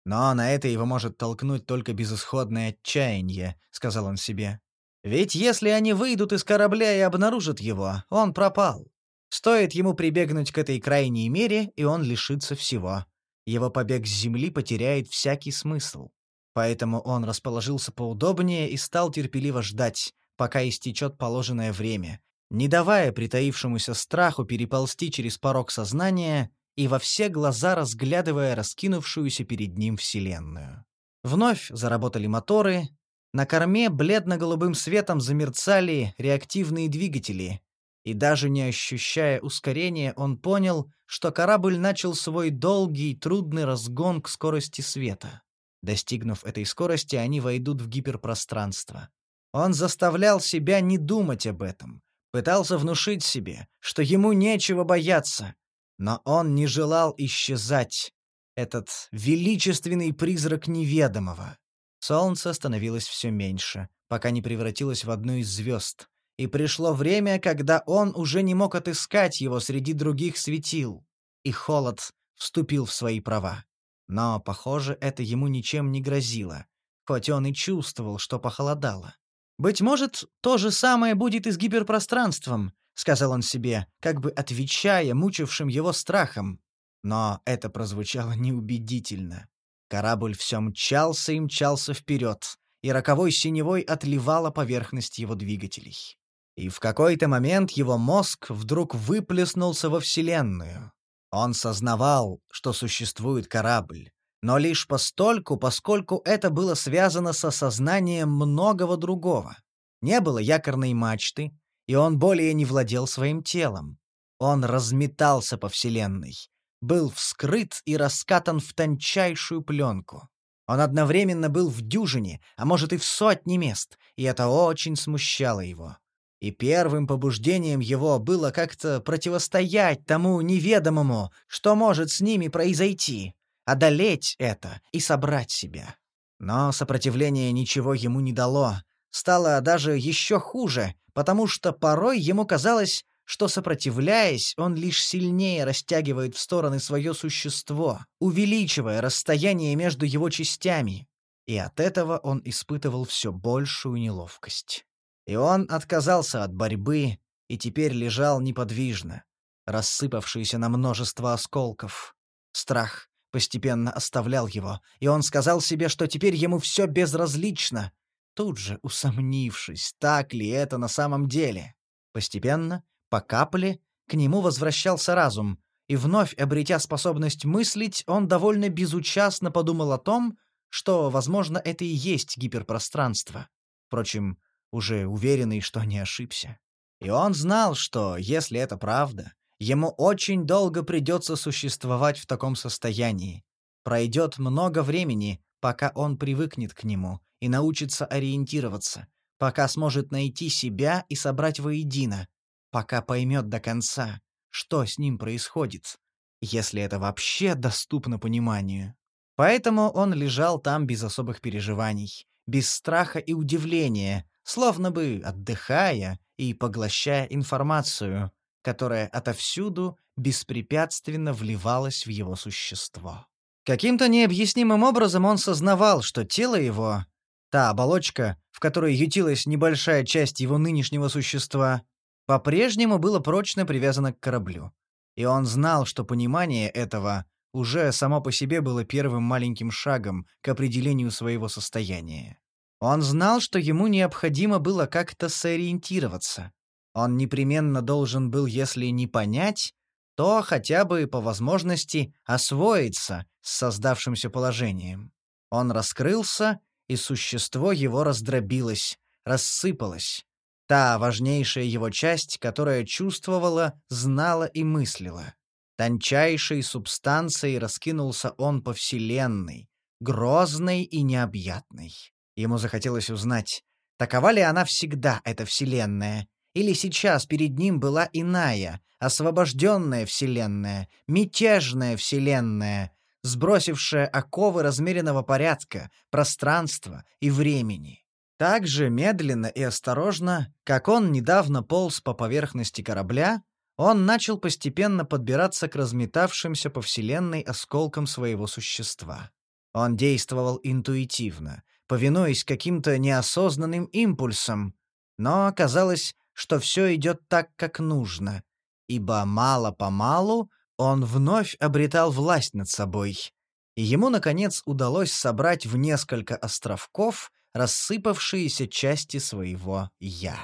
«Но на это его может толкнуть только безысходное отчаяние», — сказал он себе. «Ведь если они выйдут из корабля и обнаружат его, он пропал. Стоит ему прибегнуть к этой крайней мере, и он лишится всего. Его побег с земли потеряет всякий смысл. Поэтому он расположился поудобнее и стал терпеливо ждать, пока истечет положенное время, не давая притаившемуся страху переползти через порог сознания и во все глаза разглядывая раскинувшуюся перед ним Вселенную. Вновь заработали моторы, на корме бледно-голубым светом замерцали реактивные двигатели, и даже не ощущая ускорения, он понял, что корабль начал свой долгий, трудный разгон к скорости света. Достигнув этой скорости, они войдут в гиперпространство. Он заставлял себя не думать об этом, пытался внушить себе, что ему нечего бояться, но он не желал исчезать, этот величественный призрак неведомого. Солнце становилось все меньше, пока не превратилось в одну из звезд, и пришло время, когда он уже не мог отыскать его среди других светил, и холод вступил в свои права. Но, похоже, это ему ничем не грозило, хоть он и чувствовал, что похолодало. «Быть может, то же самое будет и с гиперпространством», — сказал он себе, как бы отвечая мучившим его страхом. Но это прозвучало неубедительно. Корабль все мчался и мчался вперед, и роковой синевой отливала поверхность его двигателей. И в какой-то момент его мозг вдруг выплеснулся во Вселенную. Он сознавал, что существует корабль, но лишь постольку, поскольку это было связано с осознанием многого другого. Не было якорной мачты, и он более не владел своим телом. Он разметался по Вселенной, был вскрыт и раскатан в тончайшую пленку. Он одновременно был в дюжине, а может и в сотне мест, и это очень смущало его. И первым побуждением его было как-то противостоять тому неведомому, что может с ними произойти, одолеть это и собрать себя. Но сопротивление ничего ему не дало, стало даже еще хуже, потому что порой ему казалось, что, сопротивляясь, он лишь сильнее растягивает в стороны свое существо, увеличивая расстояние между его частями, и от этого он испытывал все большую неловкость. И он отказался от борьбы и теперь лежал неподвижно, рассыпавшийся на множество осколков. Страх постепенно оставлял его, и он сказал себе, что теперь ему все безразлично, тут же усомнившись, так ли это на самом деле. Постепенно, по капле, к нему возвращался разум, и вновь обретя способность мыслить, он довольно безучастно подумал о том, что, возможно, это и есть гиперпространство. Впрочем, уже уверенный, что не ошибся. И он знал, что, если это правда, ему очень долго придется существовать в таком состоянии. Пройдет много времени, пока он привыкнет к нему и научится ориентироваться, пока сможет найти себя и собрать воедино, пока поймет до конца, что с ним происходит, если это вообще доступно пониманию. Поэтому он лежал там без особых переживаний, без страха и удивления, словно бы отдыхая и поглощая информацию, которая отовсюду беспрепятственно вливалась в его существо. Каким-то необъяснимым образом он сознавал, что тело его, та оболочка, в которой ютилась небольшая часть его нынешнего существа, по-прежнему было прочно привязано к кораблю. И он знал, что понимание этого уже само по себе было первым маленьким шагом к определению своего состояния. Он знал, что ему необходимо было как-то сориентироваться. Он непременно должен был, если не понять, то хотя бы по возможности освоиться с создавшимся положением. Он раскрылся, и существо его раздробилось, рассыпалось. Та важнейшая его часть, которая чувствовала, знала и мыслила. Тончайшей субстанцией раскинулся он по Вселенной, грозной и необъятной. Ему захотелось узнать, такова ли она всегда, эта Вселенная, или сейчас перед ним была иная, освобожденная Вселенная, мятежная Вселенная, сбросившая оковы размеренного порядка, пространства и времени. Так же медленно и осторожно, как он недавно полз по поверхности корабля, он начал постепенно подбираться к разметавшимся по Вселенной осколкам своего существа. Он действовал интуитивно, повинуясь каким-то неосознанным импульсам, но оказалось, что все идет так, как нужно, ибо мало-помалу он вновь обретал власть над собой, и ему, наконец, удалось собрать в несколько островков рассыпавшиеся части своего «я».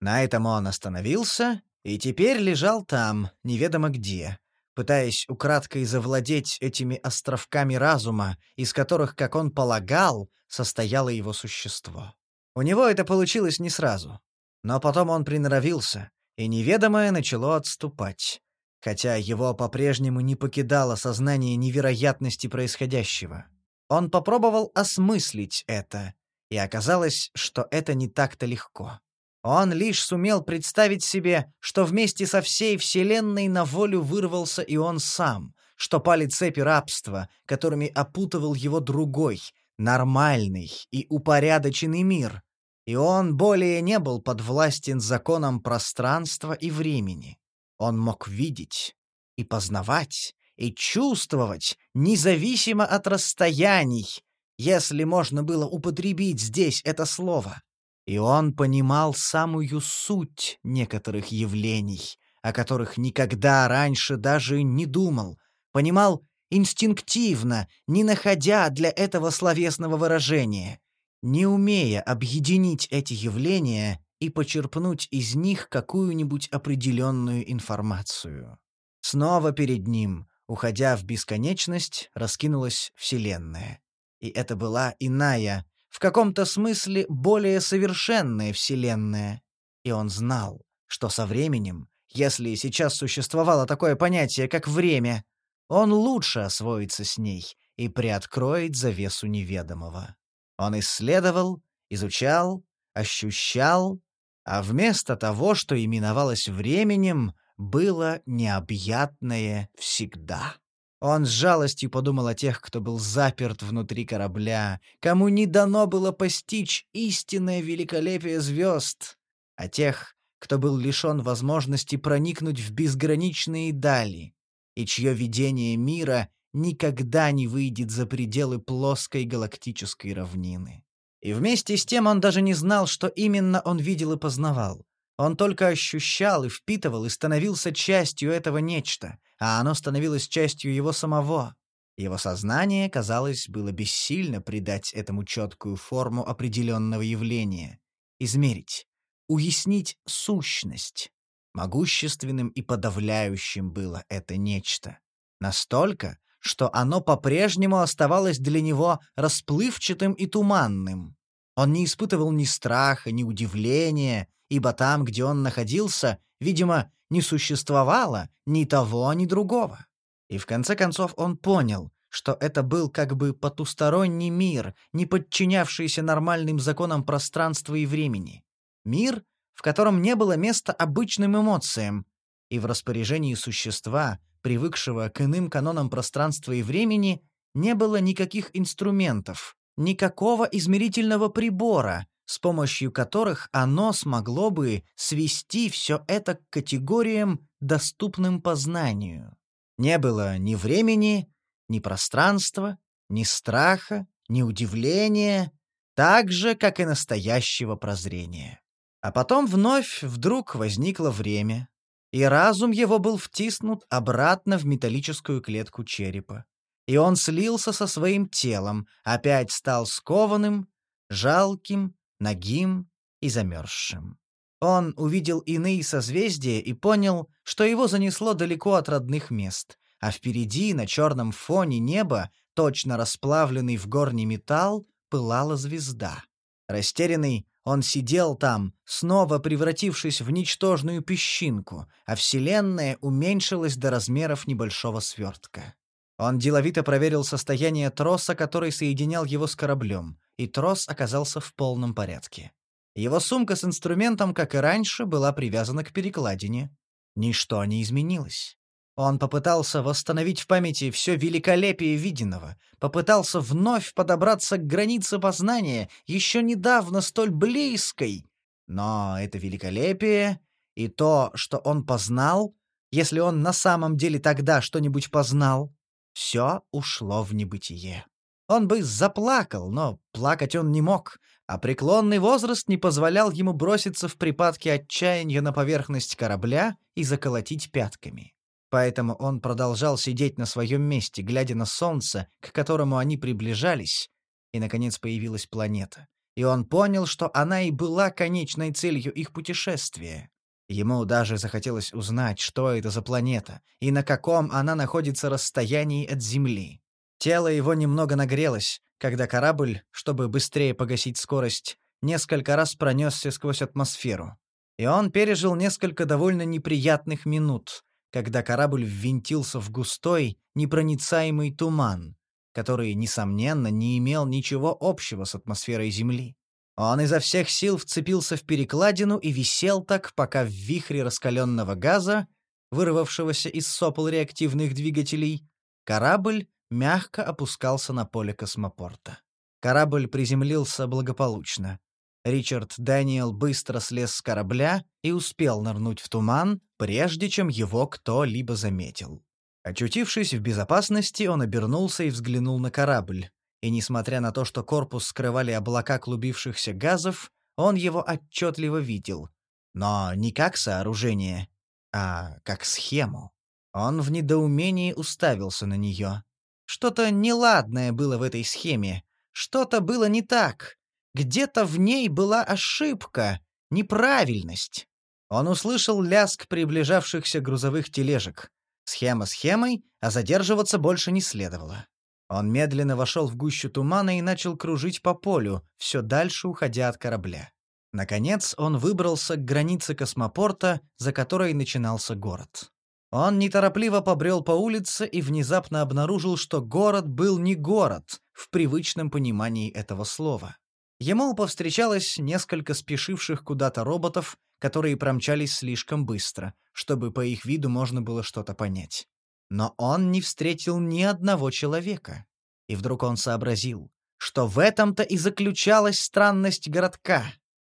На этом он остановился и теперь лежал там, неведомо где, пытаясь украдкой завладеть этими островками разума, из которых, как он полагал, состояло его существо. У него это получилось не сразу. Но потом он приноровился, и неведомое начало отступать, хотя его по-прежнему не покидало сознание невероятности происходящего. Он попробовал осмыслить это, и оказалось, что это не так-то легко. Он лишь сумел представить себе, что вместе со всей Вселенной на волю вырвался и он сам, что пали цепи рабства, которыми опутывал его другой, нормальный и упорядоченный мир, и он более не был подвластен законам пространства и времени. Он мог видеть и познавать, и чувствовать, независимо от расстояний, если можно было употребить здесь это слово. И он понимал самую суть некоторых явлений, о которых никогда раньше даже не думал, понимал инстинктивно, не находя для этого словесного выражения, не умея объединить эти явления и почерпнуть из них какую-нибудь определенную информацию. Снова перед ним, уходя в бесконечность, раскинулась Вселенная. И это была иная, в каком-то смысле более совершенная Вселенная. И он знал, что со временем, если сейчас существовало такое понятие, как время, он лучше освоится с ней и приоткроет завесу неведомого. Он исследовал, изучал, ощущал, а вместо того, что именовалось временем, было необъятное всегда. Он с жалостью подумал о тех, кто был заперт внутри корабля, кому не дано было постичь истинное великолепие звезд, о тех, кто был лишен возможности проникнуть в безграничные дали, и чье видение мира никогда не выйдет за пределы плоской галактической равнины. И вместе с тем он даже не знал, что именно он видел и познавал. Он только ощущал и впитывал и становился частью этого нечто, а оно становилось частью его самого. Его сознание, казалось, было бессильно придать этому четкую форму определенного явления, измерить, уяснить сущность. Могущественным и подавляющим было это нечто. Настолько, что оно по-прежнему оставалось для него расплывчатым и туманным. Он не испытывал ни страха, ни удивления, ибо там, где он находился, видимо, не существовало ни того, ни другого. И в конце концов он понял, что это был как бы потусторонний мир, не подчинявшийся нормальным законам пространства и времени. Мир, в котором не было места обычным эмоциям, и в распоряжении существа, привыкшего к иным канонам пространства и времени, не было никаких инструментов, никакого измерительного прибора, с помощью которых оно смогло бы свести все это к категориям, доступным познанию. Не было ни времени, ни пространства, ни страха, ни удивления, так же, как и настоящего прозрения. А потом вновь вдруг возникло время, и разум его был втиснут обратно в металлическую клетку черепа. И он слился со своим телом, опять стал скованным, жалким, нагим и замерзшим. Он увидел иные созвездия и понял, что его занесло далеко от родных мест, а впереди, на черном фоне неба, точно расплавленный в горний металл, пылала звезда. Растерянный, он сидел там, снова превратившись в ничтожную песчинку, а Вселенная уменьшилась до размеров небольшого свертка. Он деловито проверил состояние троса, который соединял его с кораблем, и трос оказался в полном порядке. Его сумка с инструментом, как и раньше, была привязана к перекладине. Ничто не изменилось. Он попытался восстановить в памяти все великолепие виденного, попытался вновь подобраться к границе познания, еще недавно столь близкой. Но это великолепие и то, что он познал, если он на самом деле тогда что-нибудь познал, все ушло в небытие. Он бы заплакал, но плакать он не мог, а преклонный возраст не позволял ему броситься в припадке отчаяния на поверхность корабля и заколотить пятками. Поэтому он продолжал сидеть на своем месте, глядя на солнце, к которому они приближались, и, наконец, появилась планета. И он понял, что она и была конечной целью их путешествия. Ему даже захотелось узнать, что это за планета и на каком она находится расстоянии от Земли. Тело его немного нагрелось, когда корабль, чтобы быстрее погасить скорость, несколько раз пронесся сквозь атмосферу. И он пережил несколько довольно неприятных минут, когда корабль ввинтился в густой, непроницаемый туман, который, несомненно, не имел ничего общего с атмосферой Земли. Он изо всех сил вцепился в перекладину и висел так, пока в вихре раскаленного газа, вырвавшегося из сопл реактивных двигателей, корабль мягко опускался на поле космопорта. Корабль приземлился благополучно. Ричард Дэниел быстро слез с корабля и успел нырнуть в туман, прежде чем его кто-либо заметил. Очутившись в безопасности, он обернулся и взглянул на корабль и несмотря на то, что корпус скрывали облака клубившихся газов, он его отчетливо видел. Но не как сооружение, а как схему. Он в недоумении уставился на нее. Что-то неладное было в этой схеме, что-то было не так. Где-то в ней была ошибка, неправильность. Он услышал лязг приближавшихся грузовых тележек. Схема схемой, а задерживаться больше не следовало. Он медленно вошел в гущу тумана и начал кружить по полю, все дальше уходя от корабля. Наконец он выбрался к границе космопорта, за которой начинался город. Он неторопливо побрел по улице и внезапно обнаружил, что город был не город в привычном понимании этого слова. Ему повстречалось несколько спешивших куда-то роботов, которые промчались слишком быстро, чтобы по их виду можно было что-то понять. Но он не встретил ни одного человека. И вдруг он сообразил, что в этом-то и заключалась странность городка.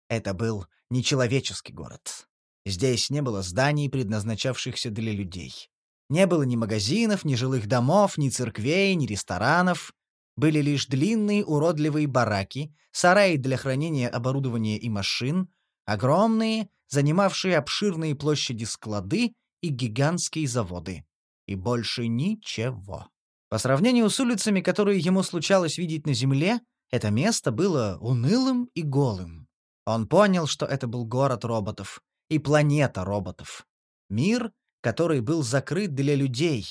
Это был нечеловеческий город. Здесь не было зданий, предназначавшихся для людей. Не было ни магазинов, ни жилых домов, ни церквей, ни ресторанов. Были лишь длинные уродливые бараки, сараи для хранения оборудования и машин, огромные, занимавшие обширные площади склады и гигантские заводы и больше ничего. По сравнению с улицами, которые ему случалось видеть на земле, это место было унылым и голым. Он понял, что это был город роботов и планета роботов. Мир, который был закрыт для людей.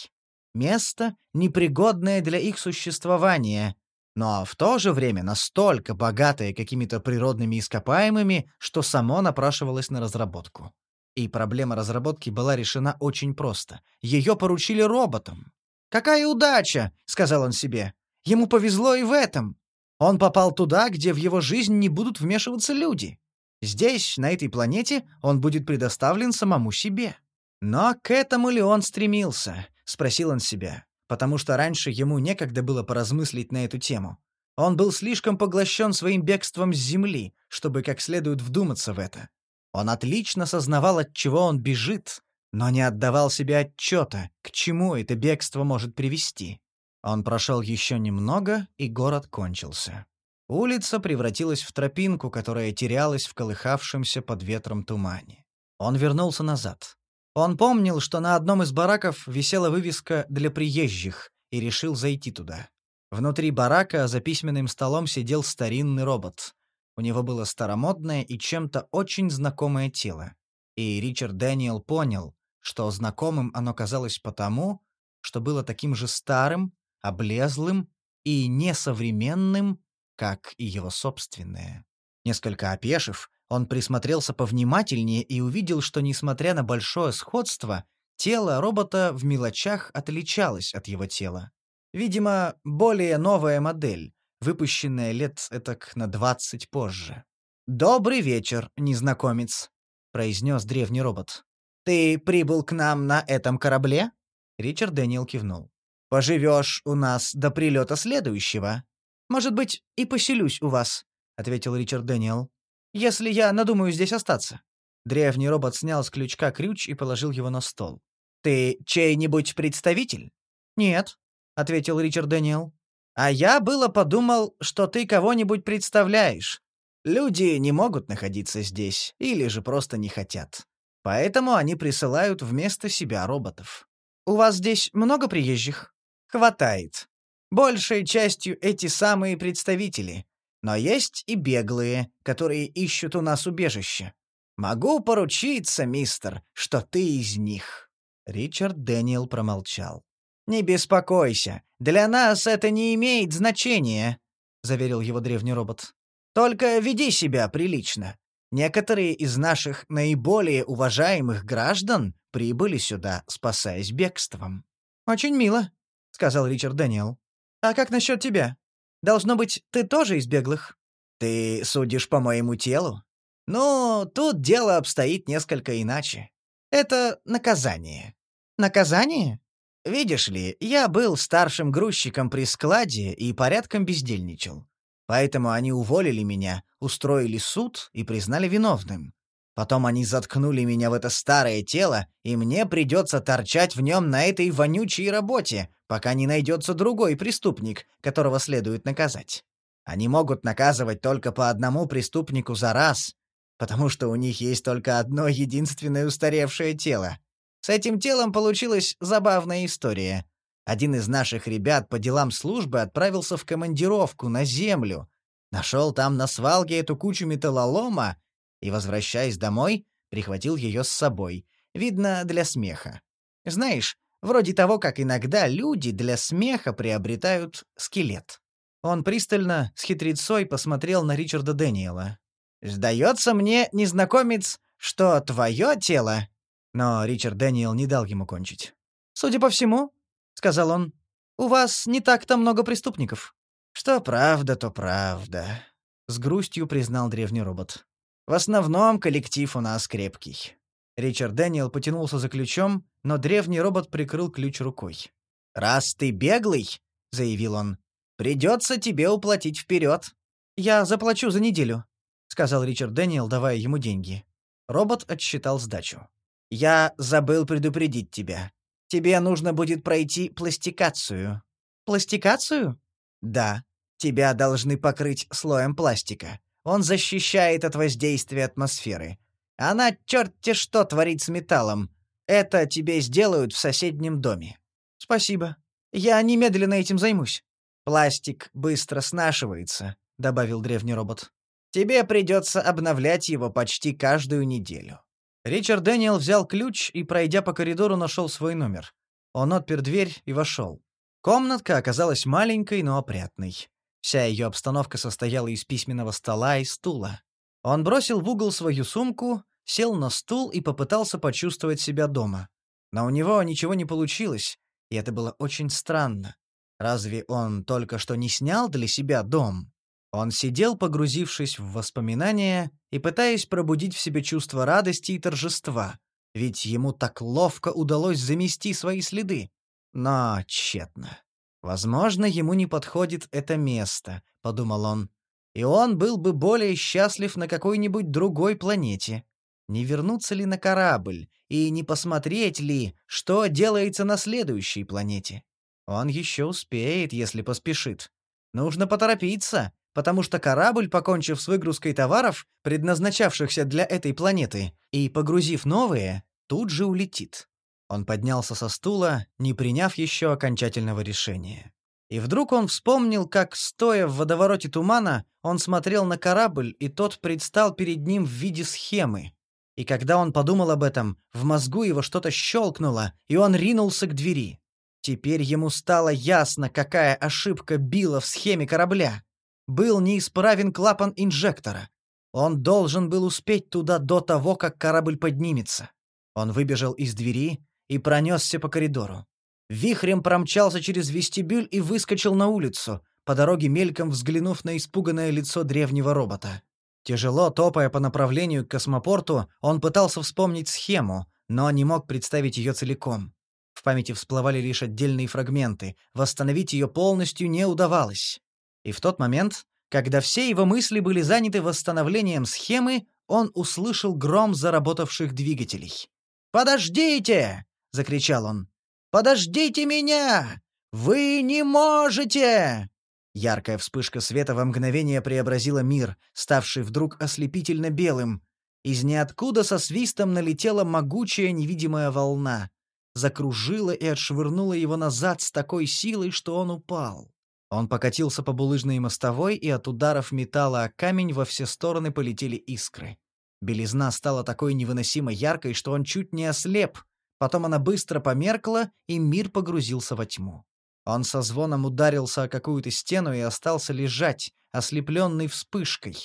Место, непригодное для их существования, но в то же время настолько богатое какими-то природными ископаемыми, что само напрашивалось на разработку. И проблема разработки была решена очень просто. Ее поручили роботам. «Какая удача!» — сказал он себе. «Ему повезло и в этом. Он попал туда, где в его жизнь не будут вмешиваться люди. Здесь, на этой планете, он будет предоставлен самому себе». Но к этому ли он стремился? — спросил он себя, потому что раньше ему некогда было поразмыслить на эту тему. Он был слишком поглощен своим бегством с Земли, чтобы как следует вдуматься в это. Он отлично сознавал, от чего он бежит, но не отдавал себе отчета, к чему это бегство может привести. Он прошел еще немного, и город кончился. Улица превратилась в тропинку, которая терялась в колыхавшемся под ветром тумане. Он вернулся назад. Он помнил, что на одном из бараков висела вывеска «Для приезжих» и решил зайти туда. Внутри барака за письменным столом сидел старинный робот. У него было старомодное и чем-то очень знакомое тело. И Ричард Дэниел понял, что знакомым оно казалось потому, что было таким же старым, облезлым и несовременным, как и его собственное. Несколько опешив, он присмотрелся повнимательнее и увидел, что, несмотря на большое сходство, тело робота в мелочах отличалось от его тела. Видимо, более новая модель, выпущенная лет этак на двадцать позже. «Добрый вечер, незнакомец», — произнес древний робот. «Ты прибыл к нам на этом корабле?» Ричард Дэниел кивнул. «Поживешь у нас до прилета следующего?» «Может быть, и поселюсь у вас», — ответил Ричард Дэниел если я надумаю здесь остаться». Древний робот снял с крючка ключ и положил его на стол. «Ты чей-нибудь представитель?» «Нет», — ответил Ричард Дэниел. «А я было подумал, что ты кого-нибудь представляешь. Люди не могут находиться здесь, или же просто не хотят. Поэтому они присылают вместо себя роботов. У вас здесь много приезжих? Хватает. Большей частью эти самые представители. Но есть и беглые, которые ищут у нас убежище. Могу поручиться, мистер, что ты из них». Ричард Дэниел промолчал. «Не беспокойся, для нас это не имеет значения», — заверил его древний робот. «Только веди себя прилично. Некоторые из наших наиболее уважаемых граждан прибыли сюда, спасаясь бегством». «Очень мило», — сказал Ричард Дэниел. «А как насчет тебя? Должно быть, ты тоже из беглых?» «Ты судишь по моему телу?» «Ну, тут дело обстоит несколько иначе. Это наказание». «Наказание?» «Видишь ли, я был старшим грузчиком при складе и порядком бездельничал. Поэтому они уволили меня, устроили суд и признали виновным. Потом они заткнули меня в это старое тело, и мне придется торчать в нем на этой вонючей работе, пока не найдется другой преступник, которого следует наказать. Они могут наказывать только по одному преступнику за раз, потому что у них есть только одно единственное устаревшее тело. С этим телом получилась забавная история. Один из наших ребят по делам службы отправился в командировку на землю, нашел там на свалке эту кучу металлолома и, возвращаясь домой, прихватил ее с собой, видно, для смеха. Знаешь, вроде того, как иногда люди для смеха приобретают скелет. Он пристально, с хитрецой посмотрел на Ричарда Дэниела. «Сдается мне, незнакомец, что твое тело...» Но Ричард Дэниел не дал ему кончить. «Судя по всему, — сказал он, — у вас не так-то много преступников». «Что правда, то правда», — с грустью признал древний робот. В основном коллектив у нас крепкий. Ричард Дэниел потянулся за ключом, но древний робот прикрыл ключ рукой. «Раз ты беглый», — заявил он, — «придется тебе уплатить вперед». «Я заплачу за неделю», — сказал Ричард Дэниел, давая ему деньги. Робот отсчитал сдачу. «Я забыл предупредить тебя. Тебе нужно будет пройти пластикацию». «Пластикацию?» «Да. Тебя должны покрыть слоем пластика. Он защищает от воздействия атмосферы. Она черт-те что творит с металлом. Это тебе сделают в соседнем доме. Спасибо. Я немедленно этим займусь. Пластик быстро снашивается, добавил древний робот. Тебе придется обновлять его почти каждую неделю. Ричард Дэниел взял ключ и, пройдя по коридору, нашел свой номер. Он отпер дверь и вошел. Комнатка оказалась маленькой, но опрятной. Вся ее обстановка состояла из письменного стола и стула. Он бросил в угол свою сумку, сел на стул и попытался почувствовать себя дома. Но у него ничего не получилось, И это было очень странно. Разве он только что не снял для себя дом? Он сидел, погрузившись в воспоминания и пытаясь пробудить в себе чувство радости и торжества, ведь ему так ловко удалось замести свои следы. Но тщетно. «Возможно, ему не подходит это место», — подумал он. «И он был бы более счастлив на какой-нибудь другой планете. Не вернуться ли на корабль и не посмотреть ли, что делается на следующей планете? Он еще успеет, если поспешит. Нужно поторопиться, потому что корабль, покончив с выгрузкой товаров, предназначавшихся для этой планеты, и погрузив новые, тут же улетит. Он поднялся со стула, не приняв еще окончательного решения. И вдруг он вспомнил, как, стоя в водовороте тумана, он смотрел на корабль, и тот предстал перед ним в виде схемы. И когда он подумал об этом, в мозгу его что-то щелкнуло, и он ринулся к двери. Теперь ему стало ясно, какая ошибка била в схеме корабля. Был неисправен клапан инжектора. Он должен был успеть туда до того, как корабль поднимется. Он выбежал из двери, и пронесся по коридору. Вихрем промчался через вестибюль и выскочил на улицу, по дороге мельком взглянув на испуганное лицо древнего робота. Тяжело топая по направлению к космопорту, он пытался вспомнить схему, но не мог представить ее целиком. В памяти всплывали лишь отдельные фрагменты, восстановить ее полностью не удавалось. И в тот момент, когда все его мысли были заняты восстановлением схемы, он услышал гром заработавших двигателей. «Подождите!» — закричал он. «Подождите меня! Вы не можете!» Яркая вспышка света во мгновение преобразила мир, ставший вдруг ослепительно белым. Из ниоткуда со свистом налетела могучая невидимая волна. Закружила и отшвырнула его назад с такой силой, что он упал. Он покатился по булыжной мостовой, и от ударов металла о камень во все стороны полетели искры. Белизна стала такой невыносимо яркой, что он чуть не ослеп, Потом она быстро померкла, и мир погрузился во тьму. Он со звоном ударился о какую-то стену и остался лежать, ослепленный вспышкой.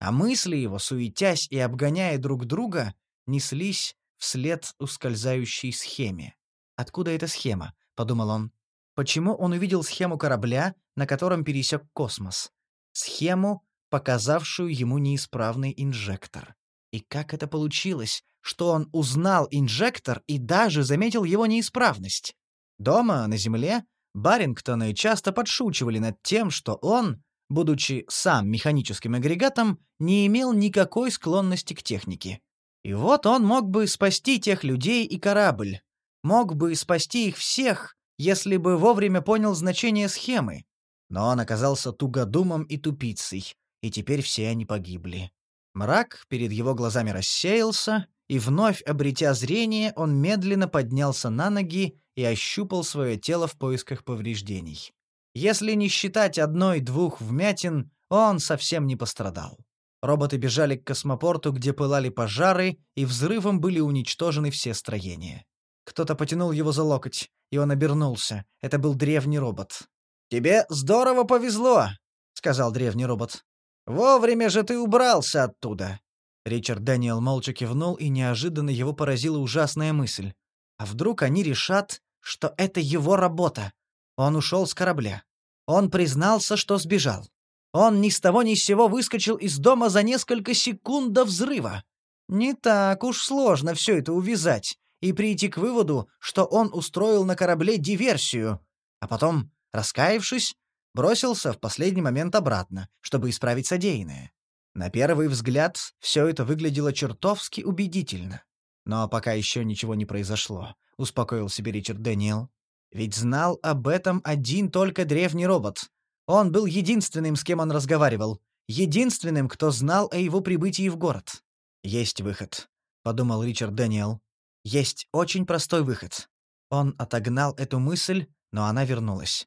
А мысли его, суетясь и обгоняя друг друга, неслись вслед ускользающей схеме. «Откуда эта схема?» — подумал он. Почему он увидел схему корабля, на котором пересек космос? Схему, показавшую ему неисправный инжектор. И как это получилось, что он узнал инжектор и даже заметил его неисправность? Дома, на Земле, Барингтоны часто подшучивали над тем, что он, будучи сам механическим агрегатом, не имел никакой склонности к технике. И вот он мог бы спасти тех людей и корабль. Мог бы спасти их всех, если бы вовремя понял значение схемы. Но он оказался тугодумом и тупицей, и теперь все они погибли. Мрак перед его глазами рассеялся, и вновь обретя зрение, он медленно поднялся на ноги и ощупал свое тело в поисках повреждений. Если не считать одной-двух вмятин, он совсем не пострадал. Роботы бежали к космопорту, где пылали пожары, и взрывом были уничтожены все строения. Кто-то потянул его за локоть, и он обернулся. Это был древний робот. «Тебе здорово повезло», — сказал древний робот. Вовремя же ты убрался оттуда!» Ричард Дэниел молча кивнул, и неожиданно его поразила ужасная мысль. А вдруг они решат, что это его работа? Он ушел с корабля. Он признался, что сбежал. Он ни с того ни с сего выскочил из дома за несколько секунд до взрыва. Не так уж сложно все это увязать и прийти к выводу, что он устроил на корабле диверсию, а потом, раскаявшись, бросился в последний момент обратно, чтобы исправить содеянное. На первый взгляд все это выглядело чертовски убедительно. Но пока еще ничего не произошло, успокоил себе Ричард Дэниел. Ведь знал об этом один только древний робот. Он был единственным, с кем он разговаривал, единственным, кто знал о его прибытии в город. «Есть выход», — подумал Ричард Дэниел. «Есть очень простой выход». Он отогнал эту мысль, но она вернулась.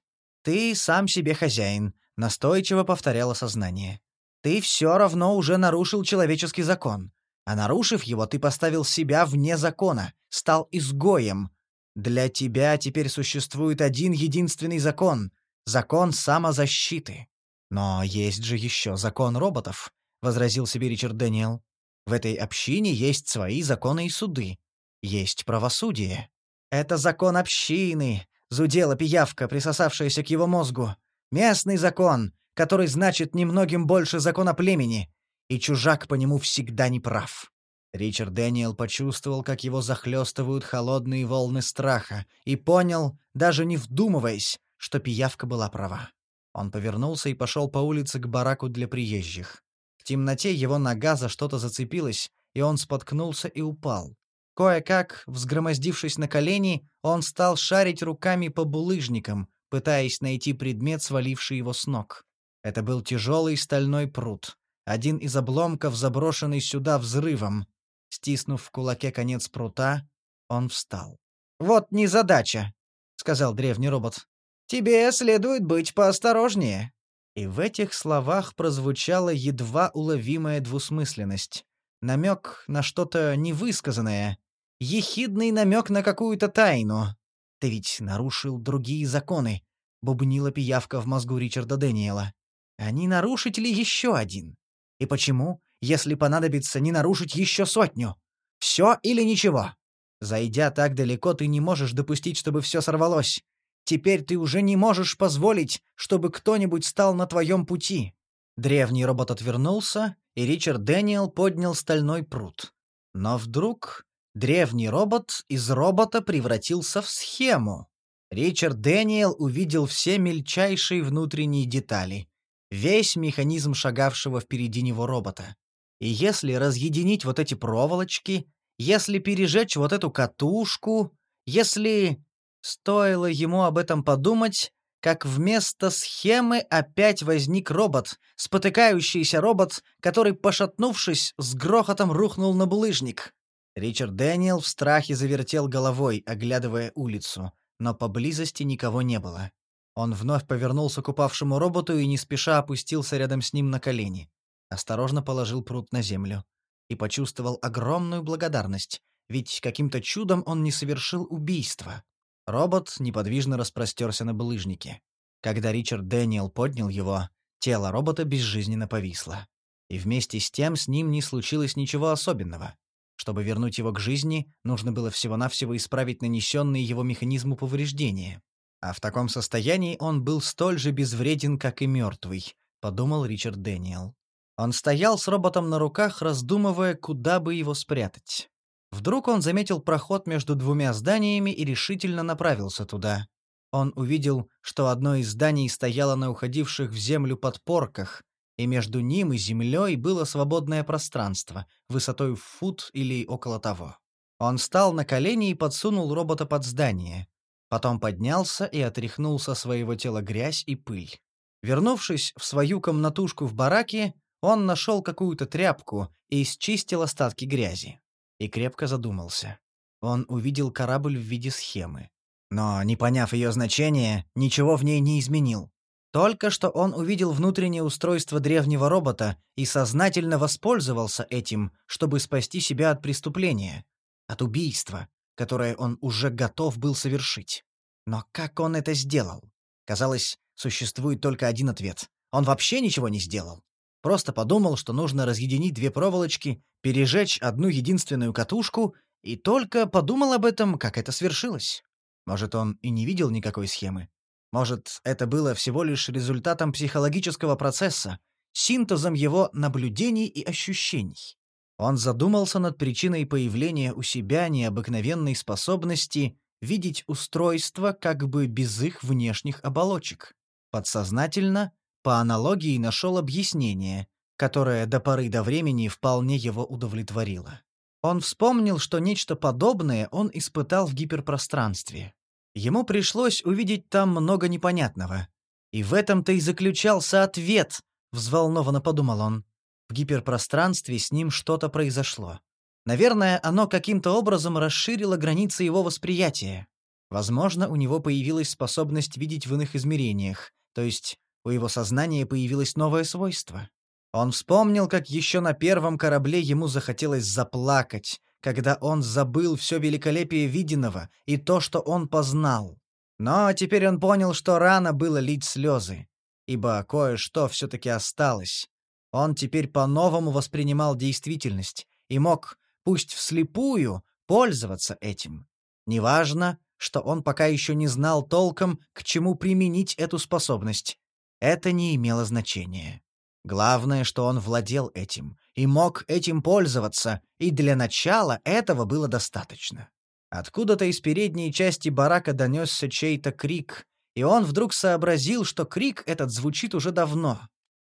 «Ты сам себе хозяин», — настойчиво повторяло сознание. «Ты все равно уже нарушил человеческий закон. А нарушив его, ты поставил себя вне закона, стал изгоем. Для тебя теперь существует один единственный закон — закон самозащиты. Но есть же еще закон роботов», — возразил себе Ричард Дэниел. «В этой общине есть свои законы и суды. Есть правосудие. Это закон общины, зудела пиявка, присосавшаяся к его мозгу. «Местный закон, который значит немногим больше закона племени, и чужак по нему всегда не прав». Ричард Дэниел почувствовал, как его захлестывают холодные волны страха, и понял, даже не вдумываясь, что пиявка была права. Он повернулся и пошел по улице к бараку для приезжих. В темноте его нога за что-то зацепилась, и он споткнулся и упал. Кое-как, взгромоздившись на колени, он стал шарить руками по булыжникам, пытаясь найти предмет, сваливший его с ног. Это был тяжелый стальной пруд. Один из обломков, заброшенный сюда взрывом. Стиснув в кулаке конец прута, он встал. «Вот незадача», — сказал древний робот. «Тебе следует быть поосторожнее». И в этих словах прозвучала едва уловимая двусмысленность. Намек на что-то невысказанное, ехидный намек на какую-то тайну. Ты ведь нарушил другие законы, бубнила пиявка в мозгу Ричарда Дэниела. А не нарушить ли еще один? И почему, если понадобится, не нарушить еще сотню? Все или ничего? Зайдя так далеко, ты не можешь допустить, чтобы все сорвалось. Теперь ты уже не можешь позволить, чтобы кто-нибудь стал на твоем пути. Древний робот отвернулся, и Ричард Дэниел поднял стальной пруд. Но вдруг древний робот из робота превратился в схему. Ричард Дэниел увидел все мельчайшие внутренние детали, весь механизм шагавшего впереди него робота. И если разъединить вот эти проволочки, если пережечь вот эту катушку, если... Стоило ему об этом подумать, как вместо схемы опять возник робот, спотыкающийся робот, который, пошатнувшись, с грохотом рухнул на булыжник. Ричард Дэниел в страхе завертел головой, оглядывая улицу, но поблизости никого не было. Он вновь повернулся к упавшему роботу и не спеша опустился рядом с ним на колени. Осторожно положил пруд на землю. И почувствовал огромную благодарность, ведь каким-то чудом он не совершил убийства. Робот неподвижно распростерся на булыжнике. Когда Ричард Дэниел поднял его, тело робота безжизненно повисло. И вместе с тем с ним не случилось ничего особенного. Чтобы вернуть его к жизни, нужно было всего-навсего исправить нанесенные его механизму повреждения. А в таком состоянии он был столь же безвреден, как и мертвый, подумал Ричард Дэниел. Он стоял с роботом на руках, раздумывая, куда бы его спрятать. Вдруг он заметил проход между двумя зданиями и решительно направился туда. Он увидел, что одно из зданий стояло на уходивших в землю подпорках, и между ним и землей было свободное пространство, высотой в фут или около того. Он встал на колени и подсунул робота под здание. Потом поднялся и отряхнул со своего тела грязь и пыль. Вернувшись в свою комнатушку в бараке, он нашел какую-то тряпку и счистил остатки грязи и крепко задумался. Он увидел корабль в виде схемы. Но, не поняв ее значения, ничего в ней не изменил. Только что он увидел внутреннее устройство древнего робота и сознательно воспользовался этим, чтобы спасти себя от преступления, от убийства, которое он уже готов был совершить. Но как он это сделал? Казалось, существует только один ответ. Он вообще ничего не сделал. Просто подумал, что нужно разъединить две проволочки, пережечь одну единственную катушку, и только подумал об этом, как это свершилось. Может, он и не видел никакой схемы. Может, это было всего лишь результатом психологического процесса, синтезом его наблюдений и ощущений. Он задумался над причиной появления у себя необыкновенной способности видеть устройства как бы без их внешних оболочек. Подсознательно по аналогии нашел объяснение, которое до поры до времени вполне его удовлетворило. Он вспомнил, что нечто подобное он испытал в гиперпространстве. Ему пришлось увидеть там много непонятного. И в этом-то и заключался ответ, взволнованно подумал он. В гиперпространстве с ним что-то произошло. Наверное, оно каким-то образом расширило границы его восприятия. Возможно, у него появилась способность видеть в иных измерениях, то есть у его сознания появилось новое свойство. Он вспомнил, как еще на первом корабле ему захотелось заплакать, когда он забыл все великолепие виденного и то, что он познал. Но теперь он понял, что рано было лить слезы, ибо кое-что все-таки осталось. Он теперь по-новому воспринимал действительность и мог, пусть вслепую, пользоваться этим. Неважно, что он пока еще не знал толком, к чему применить эту способность. Это не имело значения. Главное, что он владел этим и мог этим пользоваться, и для начала этого было достаточно. Откуда-то из передней части барака донесся чей-то крик, и он вдруг сообразил, что крик этот звучит уже давно.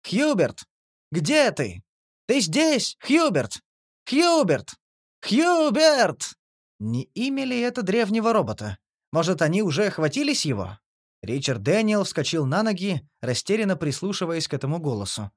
«Хьюберт! Где ты? Ты здесь, Хьюберт! Хьюберт! Хьюберт!» Не имя ли это древнего робота? Может, они уже охватились его? Ричард Дэниел вскочил на ноги, растерянно прислушиваясь к этому голосу.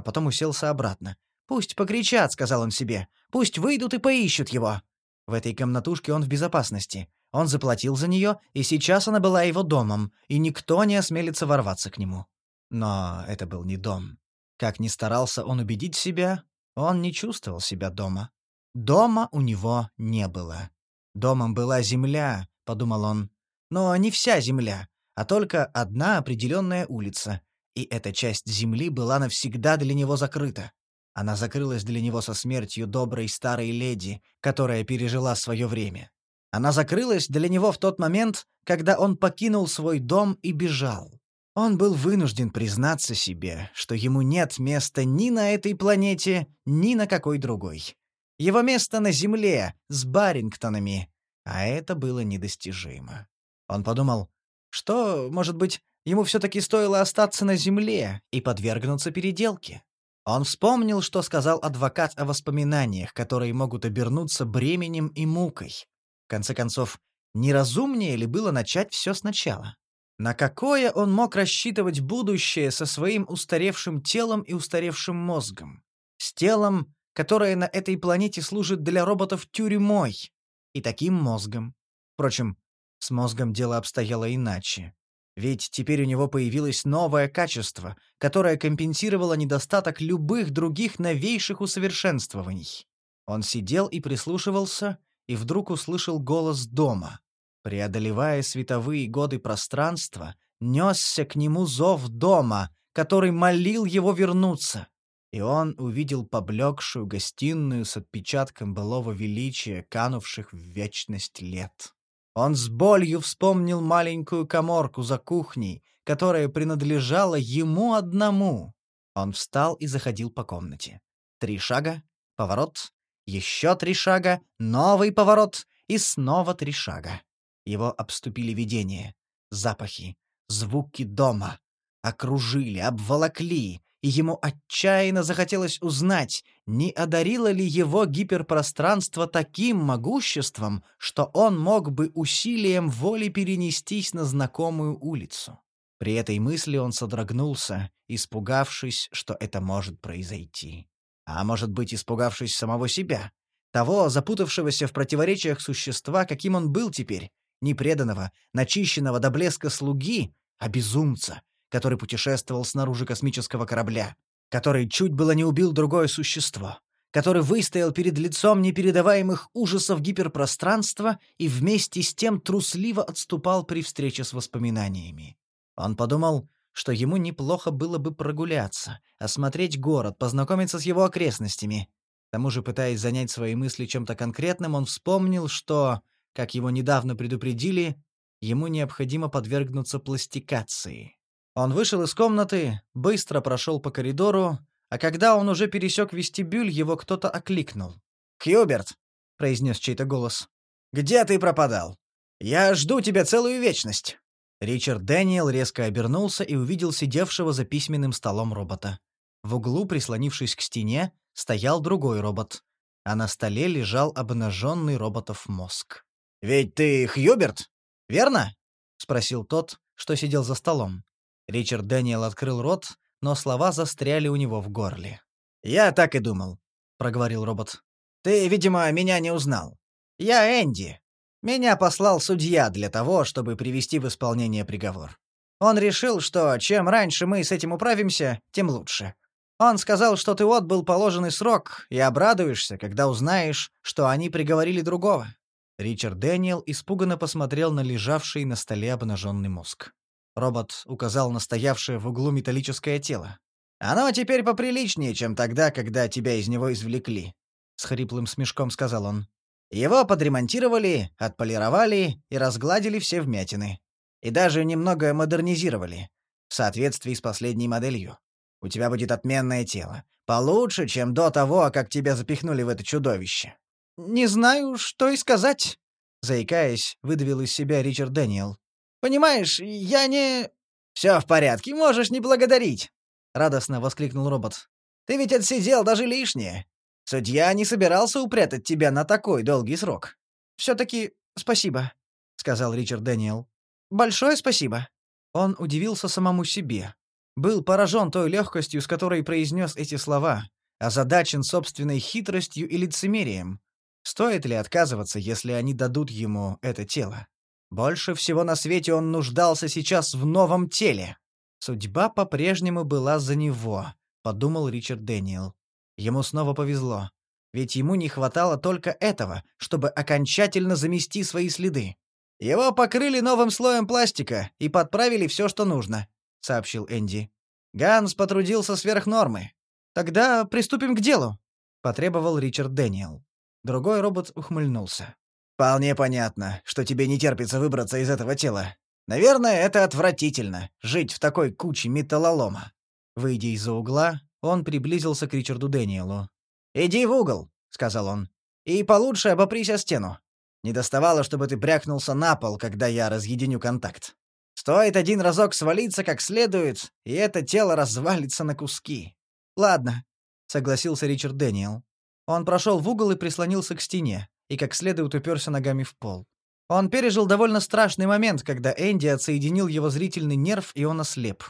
А потом уселся обратно. «Пусть покричат», — сказал он себе. «Пусть выйдут и поищут его». В этой комнатушке он в безопасности. Он заплатил за нее, и сейчас она была его домом, и никто не осмелится ворваться к нему. Но это был не дом. Как ни старался он убедить себя, он не чувствовал себя дома. Дома у него не было. Домом была земля, подумал он. Но не вся земля, а только одна определенная улица. И эта часть земли была навсегда для него закрыта. Она закрылась для него со смертью доброй старой леди, которая пережила свое время. Она закрылась для него в тот момент, когда он покинул свой дом и бежал. Он был вынужден признаться себе, что ему нет места ни на этой планете, ни на какой другой. Его место на Земле, с Барингтонами, а это было недостижимо. Он подумал, что, может быть, ему все-таки стоило остаться на Земле и подвергнуться переделке. Он вспомнил, что сказал адвокат о воспоминаниях, которые могут обернуться бременем и мукой. В конце концов, неразумнее ли было начать все сначала? На какое он мог рассчитывать будущее со своим устаревшим телом и устаревшим мозгом? С телом, которое на этой планете служит для роботов тюрьмой, и таким мозгом. Впрочем, с мозгом дело обстояло иначе. Ведь теперь у него появилось новое качество, которое компенсировало недостаток любых других новейших усовершенствований. Он сидел и прислушивался, и вдруг услышал голос дома. Преодолевая световые годы пространства, несся к нему зов дома, который молил его вернуться. И он увидел поблекшую гостиную с отпечатком былого величия, канувших в вечность лет. Он с болью вспомнил маленькую коморку за кухней, которая принадлежала ему одному. Он встал и заходил по комнате. Три шага, поворот, еще три шага, новый поворот и снова три шага. Его обступили видения, запахи, звуки дома. Окружили, обволокли, и ему отчаянно захотелось узнать, не одарило ли его гиперпространство таким могуществом, что он мог бы усилием воли перенестись на знакомую улицу. При этой мысли он содрогнулся, испугавшись, что это может произойти. А может быть, испугавшись самого себя, того запутавшегося в противоречиях существа, каким он был теперь, непреданного, начищенного до блеска слуги, а безумца, который путешествовал снаружи космического корабля, который чуть было не убил другое существо, который выстоял перед лицом непередаваемых ужасов гиперпространства и вместе с тем трусливо отступал при встрече с воспоминаниями. Он подумал, что ему неплохо было бы прогуляться, осмотреть город, познакомиться с его окрестностями. К тому же, пытаясь занять свои мысли чем-то конкретным, он вспомнил, что, как его недавно предупредили, ему необходимо подвергнуться пластикации. Он вышел из комнаты, быстро прошел по коридору, а когда он уже пересек вестибюль, его кто-то окликнул. «Хьюберт!» — произнес чей-то голос. «Где ты пропадал? Я жду тебя целую вечность!» Ричард Дэниел резко обернулся и увидел сидевшего за письменным столом робота. В углу, прислонившись к стене, стоял другой робот, а на столе лежал обнаженный роботов мозг. «Ведь ты Хьюберт, верно?» — спросил тот, что сидел за столом. Ричард Дэниел открыл рот, но слова застряли у него в горле. «Я так и думал», — проговорил робот. «Ты, видимо, меня не узнал. Я Энди. Меня послал судья для того, чтобы привести в исполнение приговор. Он решил, что чем раньше мы с этим управимся, тем лучше. Он сказал, что ты отбыл положенный срок и обрадуешься, когда узнаешь, что они приговорили другого». Ричард Дэниел испуганно посмотрел на лежавший на столе обнаженный мозг. Робот указал на стоявшее в углу металлическое тело. «Оно теперь поприличнее, чем тогда, когда тебя из него извлекли», — с хриплым смешком сказал он. Его подремонтировали, отполировали и разгладили все вмятины. И даже немного модернизировали, в соответствии с последней моделью. У тебя будет отменное тело. Получше, чем до того, как тебя запихнули в это чудовище. «Не знаю, что и сказать», — заикаясь, выдавил из себя Ричард Дэниел. «Понимаешь, я не...» «Все в порядке, можешь не благодарить», — радостно воскликнул робот. «Ты ведь отсидел даже лишнее. Судья не собирался упрятать тебя на такой долгий срок». «Все-таки спасибо», — сказал Ричард Дэниел. «Большое спасибо». Он удивился самому себе. Был поражен той легкостью, с которой произнес эти слова, озадачен собственной хитростью и лицемерием. Стоит ли отказываться, если они дадут ему это тело? Больше всего на свете он нуждался сейчас в новом теле. Судьба по-прежнему была за него, подумал Ричард Дэниел. Ему снова повезло. Ведь ему не хватало только этого, чтобы окончательно замести свои следы. Его покрыли новым слоем пластика и подправили все, что нужно, сообщил Энди. Ганс потрудился сверх нормы. Тогда приступим к делу, потребовал Ричард Дэниел. Другой робот ухмыльнулся. «Вполне понятно, что тебе не терпится выбраться из этого тела. Наверное, это отвратительно — жить в такой куче металлолома». Выйдя из-за угла, он приблизился к Ричарду Дэниелу. «Иди в угол», — сказал он, — «и получше обопрись о стену. Не доставало, чтобы ты брякнулся на пол, когда я разъединю контакт. Стоит один разок свалиться как следует, и это тело развалится на куски». «Ладно», — согласился Ричард Дэниел. Он прошел в угол и прислонился к стене, и как следует уперся ногами в пол. Он пережил довольно страшный момент, когда Энди отсоединил его зрительный нерв, и он ослеп.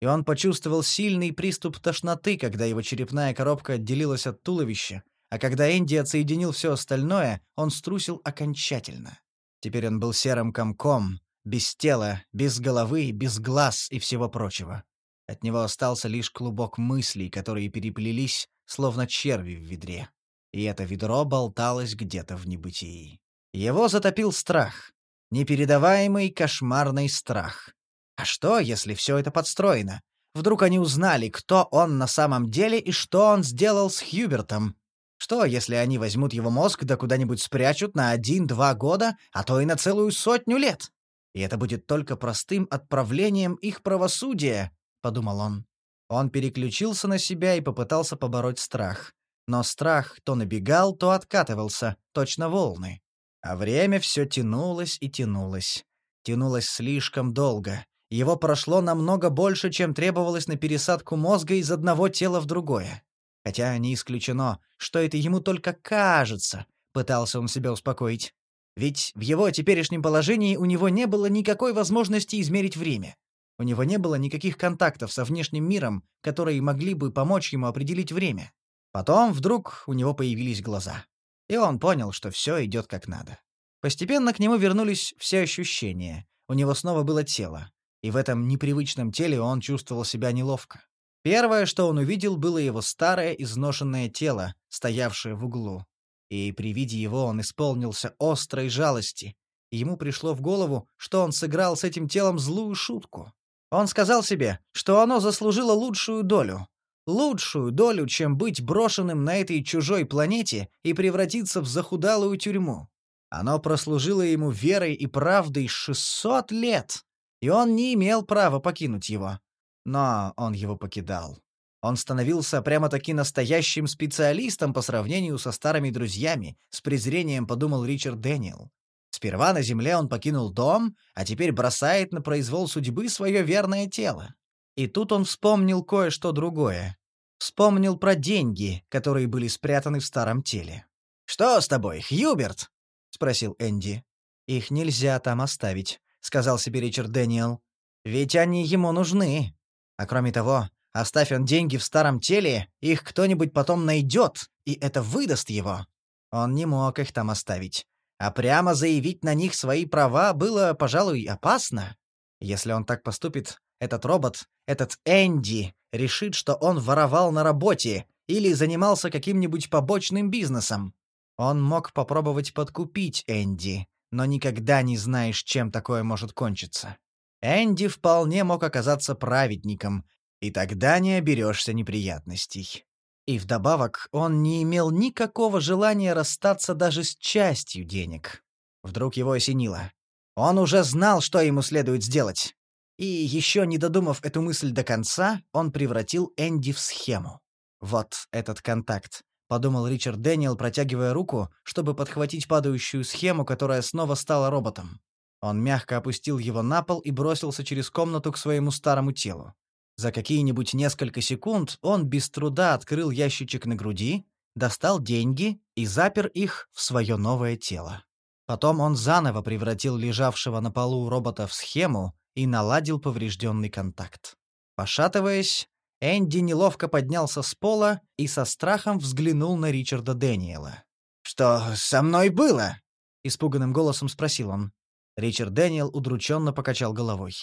И он почувствовал сильный приступ тошноты, когда его черепная коробка отделилась от туловища, а когда Энди отсоединил все остальное, он струсил окончательно. Теперь он был серым комком, без тела, без головы, без глаз и всего прочего. От него остался лишь клубок мыслей, которые переплелись, словно черви в ведре и это ведро болталось где-то в небытии. Его затопил страх. Непередаваемый кошмарный страх. А что, если все это подстроено? Вдруг они узнали, кто он на самом деле и что он сделал с Хьюбертом? Что, если они возьмут его мозг да куда-нибудь спрячут на один-два года, а то и на целую сотню лет? И это будет только простым отправлением их правосудия, — подумал он. Он переключился на себя и попытался побороть страх. Но страх то набегал, то откатывался, точно волны. А время все тянулось и тянулось. Тянулось слишком долго. Его прошло намного больше, чем требовалось на пересадку мозга из одного тела в другое. Хотя не исключено, что это ему только кажется, пытался он себя успокоить. Ведь в его теперешнем положении у него не было никакой возможности измерить время. У него не было никаких контактов со внешним миром, которые могли бы помочь ему определить время. Потом вдруг у него появились глаза. И он понял, что все идет как надо. Постепенно к нему вернулись все ощущения. У него снова было тело. И в этом непривычном теле он чувствовал себя неловко. Первое, что он увидел, было его старое изношенное тело, стоявшее в углу. И при виде его он исполнился острой жалости. Ему пришло в голову, что он сыграл с этим телом злую шутку. Он сказал себе, что оно заслужило лучшую долю, лучшую долю, чем быть брошенным на этой чужой планете и превратиться в захудалую тюрьму. Оно прослужило ему верой и правдой 600 лет, и он не имел права покинуть его. Но он его покидал. Он становился прямо-таки настоящим специалистом по сравнению со старыми друзьями, с презрением подумал Ричард Дэниел. Сперва на земле он покинул дом, а теперь бросает на произвол судьбы свое верное тело. И тут он вспомнил кое-что другое. Вспомнил про деньги, которые были спрятаны в старом теле. «Что с тобой, Хьюберт?» — спросил Энди. «Их нельзя там оставить», — сказал себе Ричард Дэниел. «Ведь они ему нужны. А кроме того, оставь он деньги в старом теле, их кто-нибудь потом найдет, и это выдаст его». Он не мог их там оставить. А прямо заявить на них свои права было, пожалуй, опасно. Если он так поступит, этот робот, этот Энди, решит, что он воровал на работе или занимался каким-нибудь побочным бизнесом. Он мог попробовать подкупить Энди, но никогда не знаешь, чем такое может кончиться. Энди вполне мог оказаться праведником, и тогда не оберешься неприятностей. И вдобавок он не имел никакого желания расстаться даже с частью денег. Вдруг его осенило. Он уже знал, что ему следует сделать. И еще не додумав эту мысль до конца, он превратил Энди в схему. Вот этот контакт, подумал Ричард Дэниел, протягивая руку, чтобы подхватить падающую схему, которая снова стала роботом. Он мягко опустил его на пол и бросился через комнату к своему старому телу. За какие-нибудь несколько секунд он без труда открыл ящичек на груди, достал деньги и запер их в свое новое тело. Потом он заново превратил лежавшего на полу робота в схему и наладил поврежденный контакт. Пошатываясь, Энди неловко поднялся с пола и со страхом взглянул на Ричарда Дэниела. «Что со мной было?» — испуганным голосом спросил он. Ричард Дэниел удрученно покачал головой.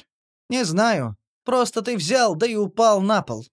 «Не знаю. Просто ты взял, да и упал на пол.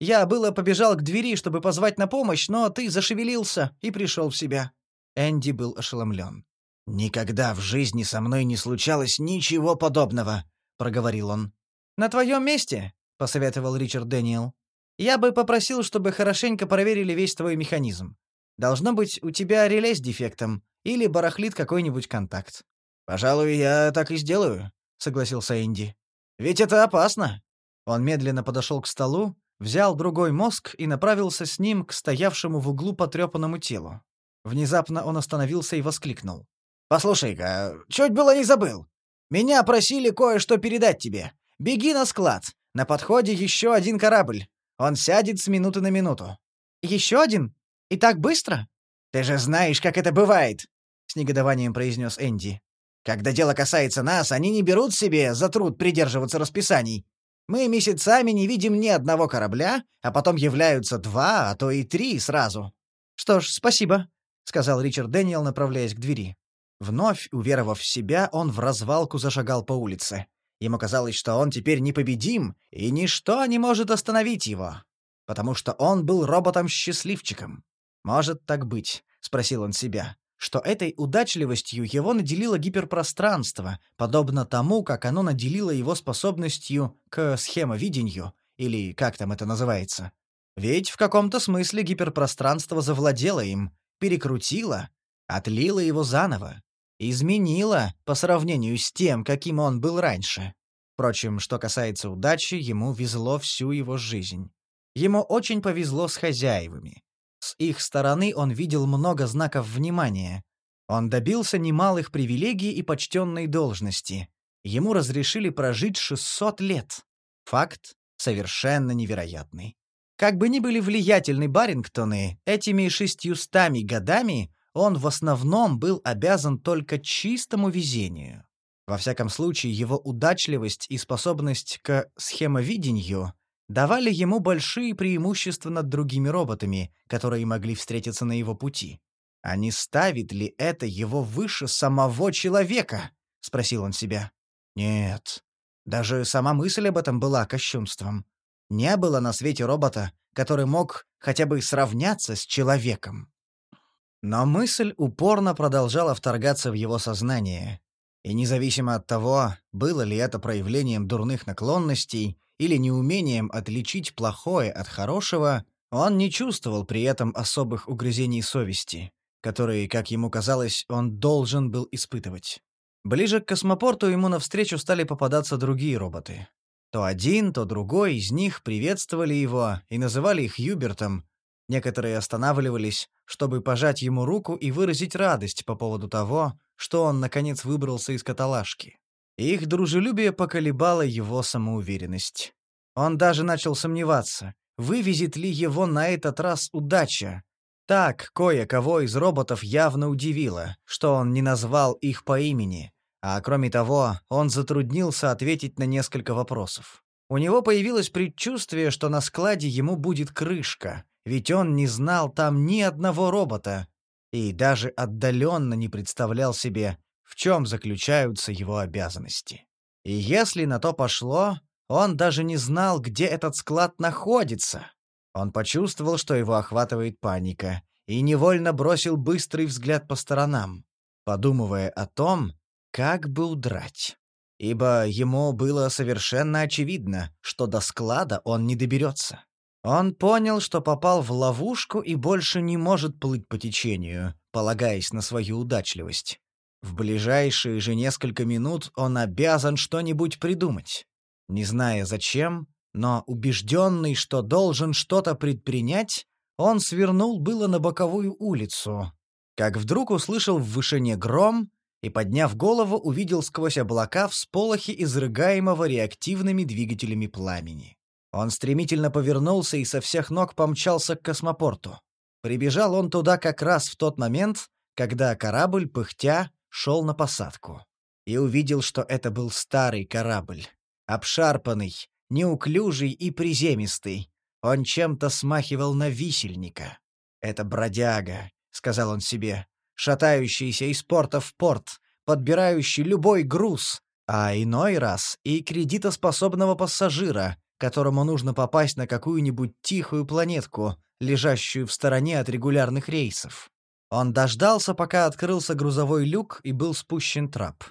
Я было побежал к двери, чтобы позвать на помощь, но ты зашевелился и пришел в себя». Энди был ошеломлен. «Никогда в жизни со мной не случалось ничего подобного», — проговорил он. «На твоем месте», — посоветовал Ричард Дэниел, «я бы попросил, чтобы хорошенько проверили весь твой механизм. Должно быть, у тебя реле с дефектом или барахлит какой-нибудь контакт». «Пожалуй, я так и сделаю», — согласился Энди. «Ведь это опасно». Он медленно подошел к столу, взял другой мозг и направился с ним к стоявшему в углу потрепанному телу. Внезапно он остановился и воскликнул. «Послушай-ка, чуть было не забыл. Меня просили кое-что передать тебе. Беги на склад. На подходе еще один корабль. Он сядет с минуты на минуту». «Еще один? И так быстро?» «Ты же знаешь, как это бывает», — с негодованием произнес Энди. «Когда дело касается нас, они не берут себе за труд придерживаться расписаний. Мы месяцами не видим ни одного корабля, а потом являются два, а то и три сразу». «Что ж, спасибо», — сказал Ричард Дэниел, направляясь к двери. Вновь, уверовав в себя, он в развалку зашагал по улице. Ему казалось, что он теперь непобедим, и ничто не может остановить его. Потому что он был роботом-счастливчиком. «Может так быть?» — спросил он себя. Что этой удачливостью его наделило гиперпространство, подобно тому, как оно наделило его способностью к схемовидению, или как там это называется. Ведь в каком-то смысле гиперпространство завладело им, перекрутило, отлило его заново изменила по сравнению с тем, каким он был раньше. Впрочем, что касается удачи, ему везло всю его жизнь. Ему очень повезло с хозяевами. С их стороны он видел много знаков внимания. Он добился немалых привилегий и почтенной должности. Ему разрешили прожить 600 лет. Факт совершенно невероятный. Как бы ни были влиятельны Барингтоны, этими шестьюстами годами он в основном был обязан только чистому везению. Во всяком случае, его удачливость и способность к схемовидению давали ему большие преимущества над другими роботами, которые могли встретиться на его пути. «А не ставит ли это его выше самого человека?» — спросил он себя. «Нет. Даже сама мысль об этом была кощунством. Не было на свете робота, который мог хотя бы сравняться с человеком. Но мысль упорно продолжала вторгаться в его сознание. И независимо от того, было ли это проявлением дурных наклонностей или неумением отличить плохое от хорошего, он не чувствовал при этом особых угрызений совести, которые, как ему казалось, он должен был испытывать. Ближе к космопорту ему навстречу стали попадаться другие роботы. То один, то другой из них приветствовали его и называли их Юбертом, Некоторые останавливались, чтобы пожать ему руку и выразить радость по поводу того, что он, наконец, выбрался из каталажки. Их дружелюбие поколебало его самоуверенность. Он даже начал сомневаться, вывезет ли его на этот раз удача. Так кое-кого из роботов явно удивило, что он не назвал их по имени, а кроме того, он затруднился ответить на несколько вопросов. У него появилось предчувствие, что на складе ему будет крышка, ведь он не знал там ни одного робота и даже отдаленно не представлял себе, в чем заключаются его обязанности. И если на то пошло, он даже не знал, где этот склад находится. Он почувствовал, что его охватывает паника, и невольно бросил быстрый взгляд по сторонам, подумывая о том, как бы удрать. Ибо ему было совершенно очевидно, что до склада он не доберется. Он понял, что попал в ловушку и больше не может плыть по течению, полагаясь на свою удачливость. В ближайшие же несколько минут он обязан что-нибудь придумать. Не зная зачем, но убежденный, что должен что-то предпринять, он свернул было на боковую улицу, как вдруг услышал в вышине гром и, подняв голову, увидел сквозь облака всполохи изрыгаемого реактивными двигателями пламени. Он стремительно повернулся и со всех ног помчался к космопорту. Прибежал он туда как раз в тот момент, когда корабль, пыхтя, шел на посадку. И увидел, что это был старый корабль. Обшарпанный, неуклюжий и приземистый. Он чем-то смахивал на висельника. «Это бродяга», — сказал он себе, шатающийся из порта в порт, подбирающий любой груз, а иной раз и кредитоспособного пассажира, которому нужно попасть на какую-нибудь тихую планетку, лежащую в стороне от регулярных рейсов. Он дождался, пока открылся грузовой люк и был спущен трап.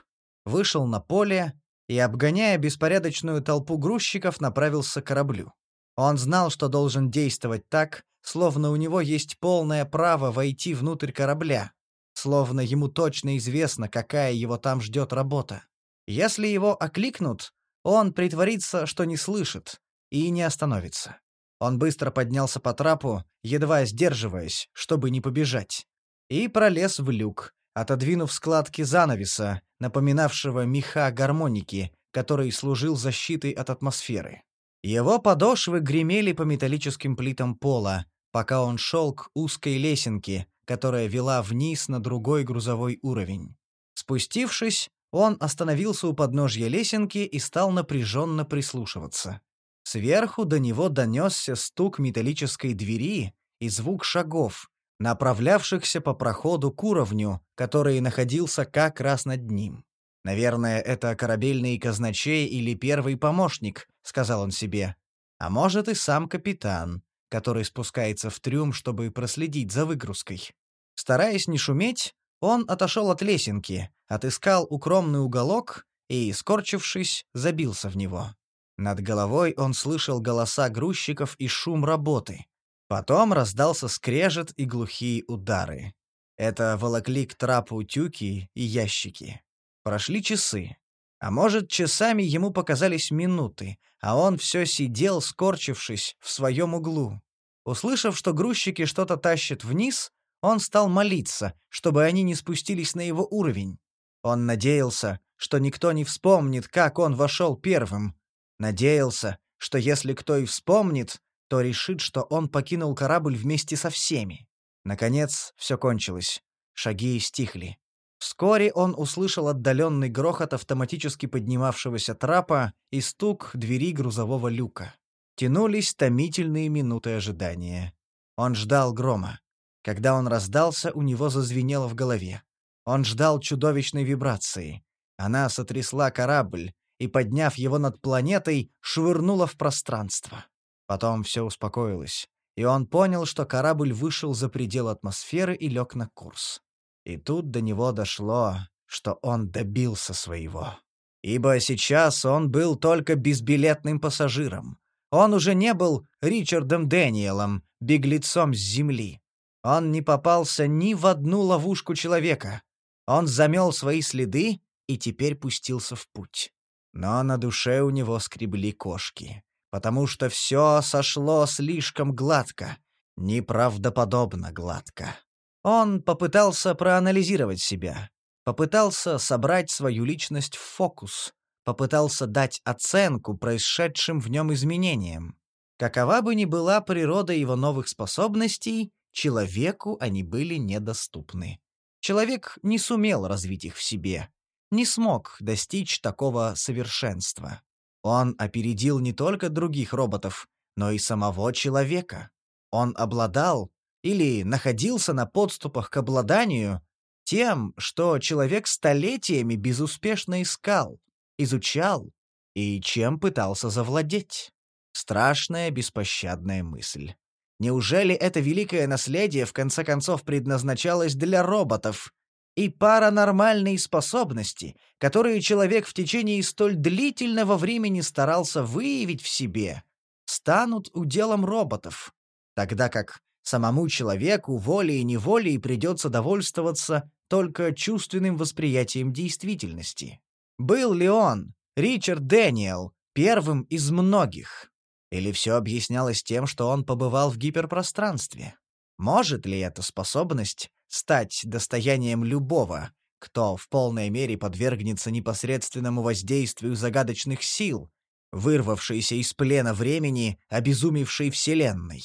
Вышел на поле и, обгоняя беспорядочную толпу грузчиков, направился к кораблю. Он знал, что должен действовать так, словно у него есть полное право войти внутрь корабля, словно ему точно известно, какая его там ждет работа. Если его окликнут, он притворится, что не слышит, и не остановится. Он быстро поднялся по трапу, едва сдерживаясь, чтобы не побежать, и пролез в люк, отодвинув складки занавеса, напоминавшего меха гармоники, который служил защитой от атмосферы. Его подошвы гремели по металлическим плитам пола, пока он шел к узкой лесенке, которая вела вниз на другой грузовой уровень. Спустившись, он остановился у подножья лесенки и стал напряженно прислушиваться. Сверху до него донесся стук металлической двери и звук шагов, направлявшихся по проходу к уровню, который находился как раз над ним. «Наверное, это корабельный казначей или первый помощник», — сказал он себе. «А может, и сам капитан, который спускается в трюм, чтобы проследить за выгрузкой». Стараясь не шуметь, он отошел от лесенки, отыскал укромный уголок и, скорчившись, забился в него. Над головой он слышал голоса грузчиков и шум работы. Потом раздался скрежет и глухие удары. Это волокли к трапу тюки и ящики. Прошли часы. А может, часами ему показались минуты, а он все сидел, скорчившись в своем углу. Услышав, что грузчики что-то тащат вниз, он стал молиться, чтобы они не спустились на его уровень. Он надеялся, что никто не вспомнит, как он вошел первым. Надеялся, что если кто и вспомнит, то решит, что он покинул корабль вместе со всеми. Наконец, все кончилось. Шаги стихли. Вскоре он услышал отдаленный грохот автоматически поднимавшегося трапа и стук двери грузового люка. Тянулись томительные минуты ожидания. Он ждал грома. Когда он раздался, у него зазвенело в голове. Он ждал чудовищной вибрации. Она сотрясла корабль и, подняв его над планетой, швырнула в пространство. Потом все успокоилось, и он понял, что корабль вышел за пределы атмосферы и лег на курс. И тут до него дошло, что он добился своего. Ибо сейчас он был только безбилетным пассажиром. Он уже не был Ричардом Дэниелом, беглецом с Земли. Он не попался ни в одну ловушку человека. Он замел свои следы и теперь пустился в путь. Но на душе у него скребли кошки, потому что все сошло слишком гладко, неправдоподобно гладко. Он попытался проанализировать себя, попытался собрать свою личность в фокус, попытался дать оценку происшедшим в нем изменениям. Какова бы ни была природа его новых способностей, человеку они были недоступны. Человек не сумел развить их в себе, не смог достичь такого совершенства. Он опередил не только других роботов, но и самого человека. Он обладал или находился на подступах к обладанию тем, что человек столетиями безуспешно искал, изучал и чем пытался завладеть. Страшная беспощадная мысль. Неужели это великое наследие в конце концов предназначалось для роботов? И паранормальные способности, которые человек в течение столь длительного времени старался выявить в себе, станут уделом роботов, тогда как самому человеку волей и неволей придется довольствоваться только чувственным восприятием действительности. Был ли он, Ричард Дэниел, первым из многих? Или все объяснялось тем, что он побывал в гиперпространстве? Может ли эта способность стать достоянием любого, кто в полной мере подвергнется непосредственному воздействию загадочных сил, вырвавшейся из плена времени, обезумевшей Вселенной?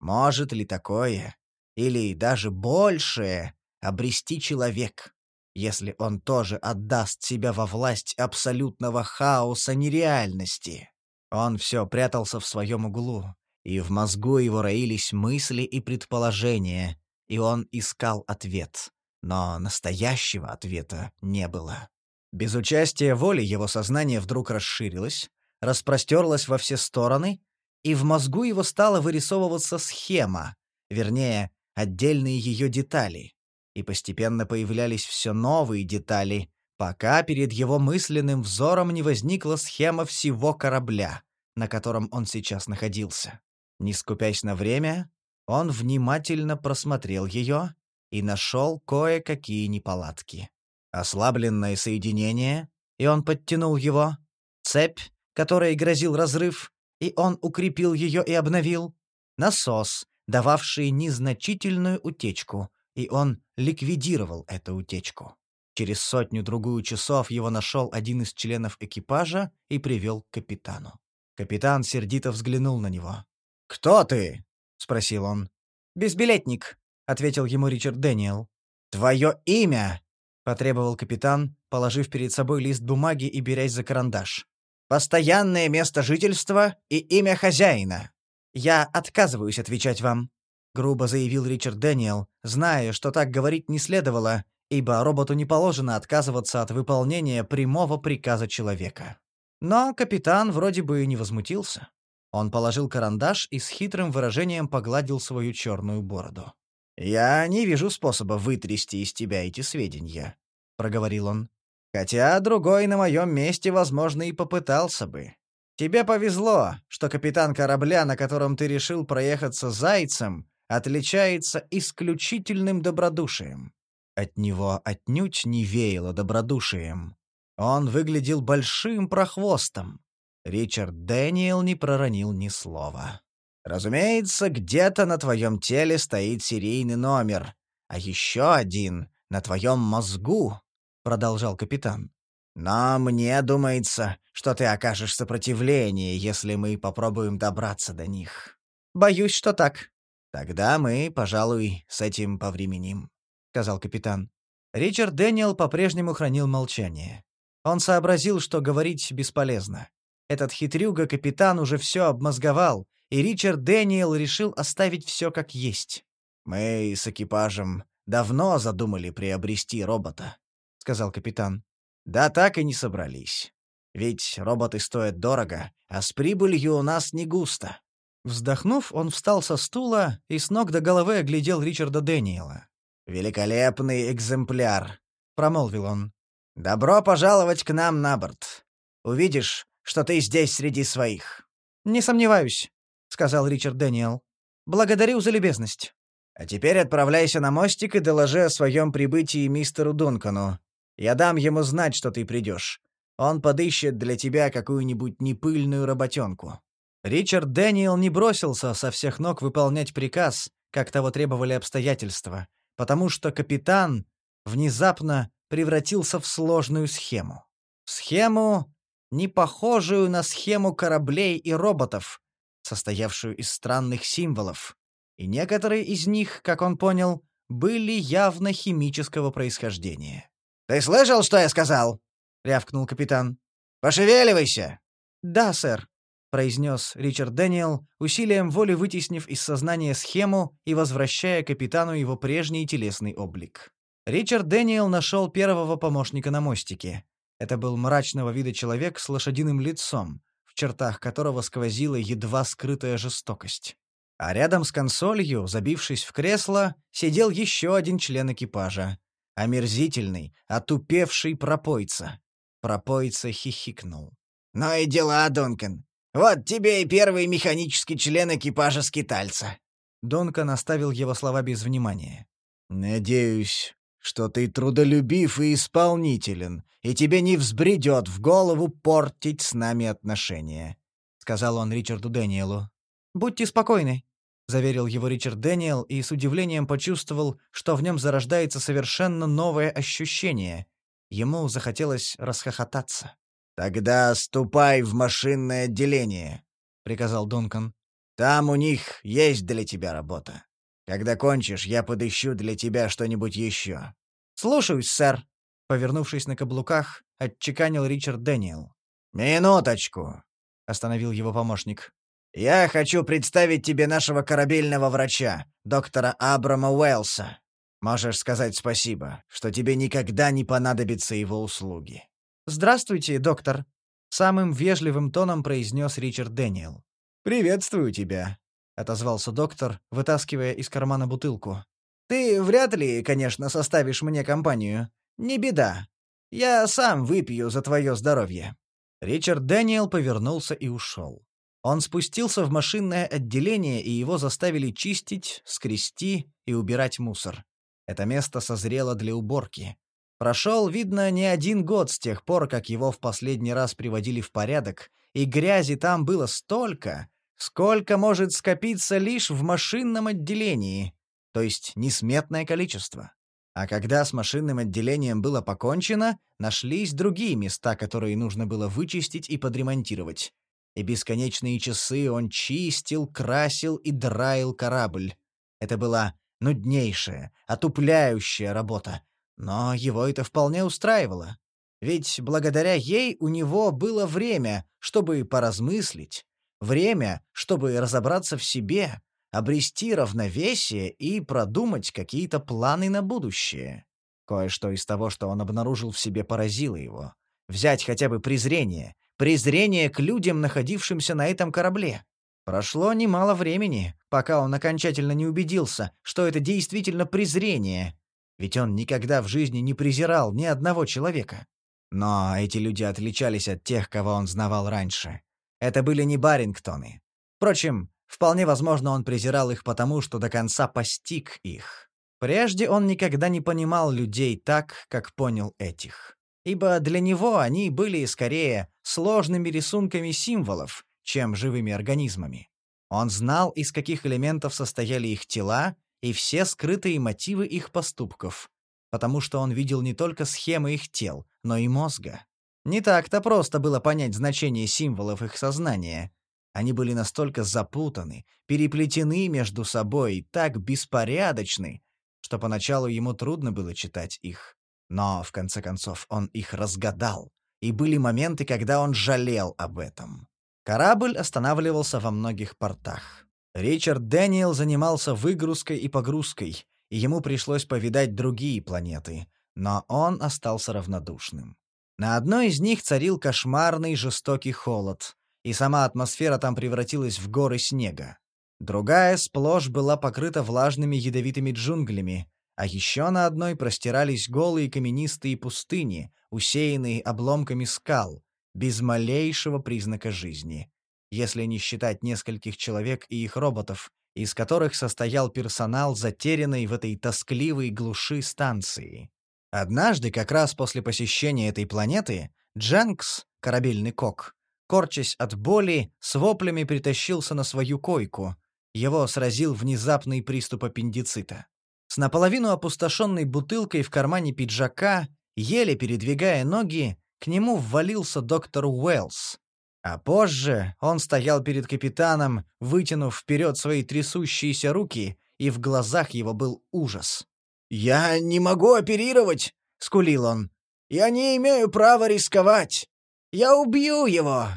Может ли такое, или даже большее, обрести человек, если он тоже отдаст себя во власть абсолютного хаоса нереальности? Он все прятался в своем углу, и в мозгу его роились мысли и предположения, и он искал ответ. Но настоящего ответа не было. Без участия воли его сознание вдруг расширилось, распростерлось во все стороны, и в мозгу его стала вырисовываться схема, вернее, отдельные ее детали. И постепенно появлялись все новые детали, пока перед его мысленным взором не возникла схема всего корабля, на котором он сейчас находился. Не скупясь на время, он внимательно просмотрел ее и нашел кое-какие неполадки. Ослабленное соединение, и он подтянул его, цепь, которой грозил разрыв, и он укрепил ее и обновил, насос, дававший незначительную утечку, и он ликвидировал эту утечку. Через сотню-другую часов его нашел один из членов экипажа и привел к капитану. Капитан сердито взглянул на него. «Кто ты?» — спросил он. «Безбилетник», — ответил ему Ричард Дэниел. «Твое имя?» — потребовал капитан, положив перед собой лист бумаги и берясь за карандаш. «Постоянное место жительства и имя хозяина». «Я отказываюсь отвечать вам», — грубо заявил Ричард Дэниел, зная, что так говорить не следовало, ибо роботу не положено отказываться от выполнения прямого приказа человека. Но капитан вроде бы и не возмутился. Он положил карандаш и с хитрым выражением погладил свою черную бороду. «Я не вижу способа вытрясти из тебя эти сведения», — проговорил он. «Хотя другой на моем месте, возможно, и попытался бы. Тебе повезло, что капитан корабля, на котором ты решил проехаться зайцем, отличается исключительным добродушием. От него отнюдь не веяло добродушием. Он выглядел большим прохвостом. Ричард Дэниел не проронил ни слова. «Разумеется, где-то на твоем теле стоит серийный номер, а еще один на твоем мозгу», — продолжал капитан. «Но мне думается, что ты окажешь сопротивление, если мы попробуем добраться до них». «Боюсь, что так». «Тогда мы, пожалуй, с этим повременим», — сказал капитан. Ричард Дэниел по-прежнему хранил молчание. Он сообразил, что говорить бесполезно. Этот хитрюга-капитан уже все обмозговал, и Ричард Дэниел решил оставить все как есть. «Мы с экипажем давно задумали приобрести робота», — сказал капитан. «Да так и не собрались. Ведь роботы стоят дорого, а с прибылью у нас не густо». Вздохнув, он встал со стула и с ног до головы оглядел Ричарда Дэниела. «Великолепный экземпляр», — промолвил он. «Добро пожаловать к нам на борт. Увидишь, что ты здесь среди своих». «Не сомневаюсь», — сказал Ричард Дэниел. «Благодарю за любезность». «А теперь отправляйся на мостик и доложи о своем прибытии мистеру Дункану. Я дам ему знать, что ты придешь. Он подыщет для тебя какую-нибудь непыльную работенку». Ричард Дэниел не бросился со всех ног выполнять приказ, как того требовали обстоятельства, потому что капитан внезапно превратился в сложную схему. Схему, не похожую на схему кораблей и роботов, состоявшую из странных символов. И некоторые из них, как он понял, были явно химического происхождения. «Ты слышал, что я сказал?» — рявкнул капитан. «Пошевеливайся!» «Да, сэр», — произнес Ричард Дэниел, усилием воли вытеснив из сознания схему и возвращая капитану его прежний телесный облик. Ричард Дэниел нашел первого помощника на мостике. Это был мрачного вида человек с лошадиным лицом, в чертах которого сквозила едва скрытая жестокость. А рядом с консолью, забившись в кресло, сидел еще один член экипажа. Омерзительный, отупевший пропойца. Пропойца хихикнул. «Ну и дела, Дункан. Вот тебе и первый механический член экипажа скитальца». Донкан оставил его слова без внимания. «Надеюсь, что ты трудолюбив и исполнителен, и тебе не взбредет в голову портить с нами отношения», — сказал он Ричарду Дэниелу. «Будьте спокойны», — заверил его Ричард Дэниел и с удивлением почувствовал, что в нем зарождается совершенно новое ощущение. Ему захотелось расхохотаться. «Тогда ступай в машинное отделение», — приказал Дункан. «Там у них есть для тебя работа. Когда кончишь, я подыщу для тебя что-нибудь еще». «Слушаюсь, сэр», — повернувшись на каблуках, отчеканил Ричард Дэниел. «Минуточку», — остановил его помощник. «Я хочу представить тебе нашего корабельного врача, доктора Абрама Уэллса. Можешь сказать спасибо, что тебе никогда не понадобятся его услуги». «Здравствуйте, доктор», — самым вежливым тоном произнес Ричард Дэниел. «Приветствую тебя», — отозвался доктор, вытаскивая из кармана бутылку. «Ты вряд ли, конечно, составишь мне компанию. Не беда. Я сам выпью за твое здоровье». Ричард Дэниел повернулся и ушел. Он спустился в машинное отделение, и его заставили чистить, скрести и убирать мусор. Это место созрело для уборки. Прошел, видно, не один год с тех пор, как его в последний раз приводили в порядок, и грязи там было столько, сколько может скопиться лишь в машинном отделении, то есть несметное количество. А когда с машинным отделением было покончено, нашлись другие места, которые нужно было вычистить и подремонтировать и бесконечные часы он чистил, красил и драил корабль. Это была нуднейшая, отупляющая работа, но его это вполне устраивало. Ведь благодаря ей у него было время, чтобы поразмыслить, время, чтобы разобраться в себе, обрести равновесие и продумать какие-то планы на будущее. Кое-что из того, что он обнаружил в себе, поразило его. Взять хотя бы презрение, презрение к людям, находившимся на этом корабле. Прошло немало времени, пока он окончательно не убедился, что это действительно презрение, ведь он никогда в жизни не презирал ни одного человека. Но эти люди отличались от тех, кого он знавал раньше. Это были не Барингтоны. Впрочем, вполне возможно, он презирал их потому, что до конца постиг их. Прежде он никогда не понимал людей так, как понял этих ибо для него они были скорее сложными рисунками символов, чем живыми организмами. Он знал, из каких элементов состояли их тела и все скрытые мотивы их поступков, потому что он видел не только схемы их тел, но и мозга. Не так-то просто было понять значение символов их сознания. Они были настолько запутаны, переплетены между собой, так беспорядочны, что поначалу ему трудно было читать их. Но, в конце концов, он их разгадал, и были моменты, когда он жалел об этом. Корабль останавливался во многих портах. Ричард Дэниел занимался выгрузкой и погрузкой, и ему пришлось повидать другие планеты, но он остался равнодушным. На одной из них царил кошмарный жестокий холод, и сама атмосфера там превратилась в горы снега. Другая сплошь была покрыта влажными ядовитыми джунглями, а еще на одной простирались голые каменистые пустыни, усеянные обломками скал, без малейшего признака жизни, если не считать нескольких человек и их роботов, из которых состоял персонал, затерянный в этой тоскливой глуши станции. Однажды, как раз после посещения этой планеты, Дженкс, корабельный кок, корчась от боли, с воплями притащился на свою койку. Его сразил внезапный приступ аппендицита. С наполовину опустошенной бутылкой в кармане пиджака, еле передвигая ноги, к нему ввалился доктор Уэллс. А позже он стоял перед капитаном, вытянув вперед свои трясущиеся руки, и в глазах его был ужас. «Я не могу оперировать!» — скулил он. «Я не имею права рисковать! Я убью его!»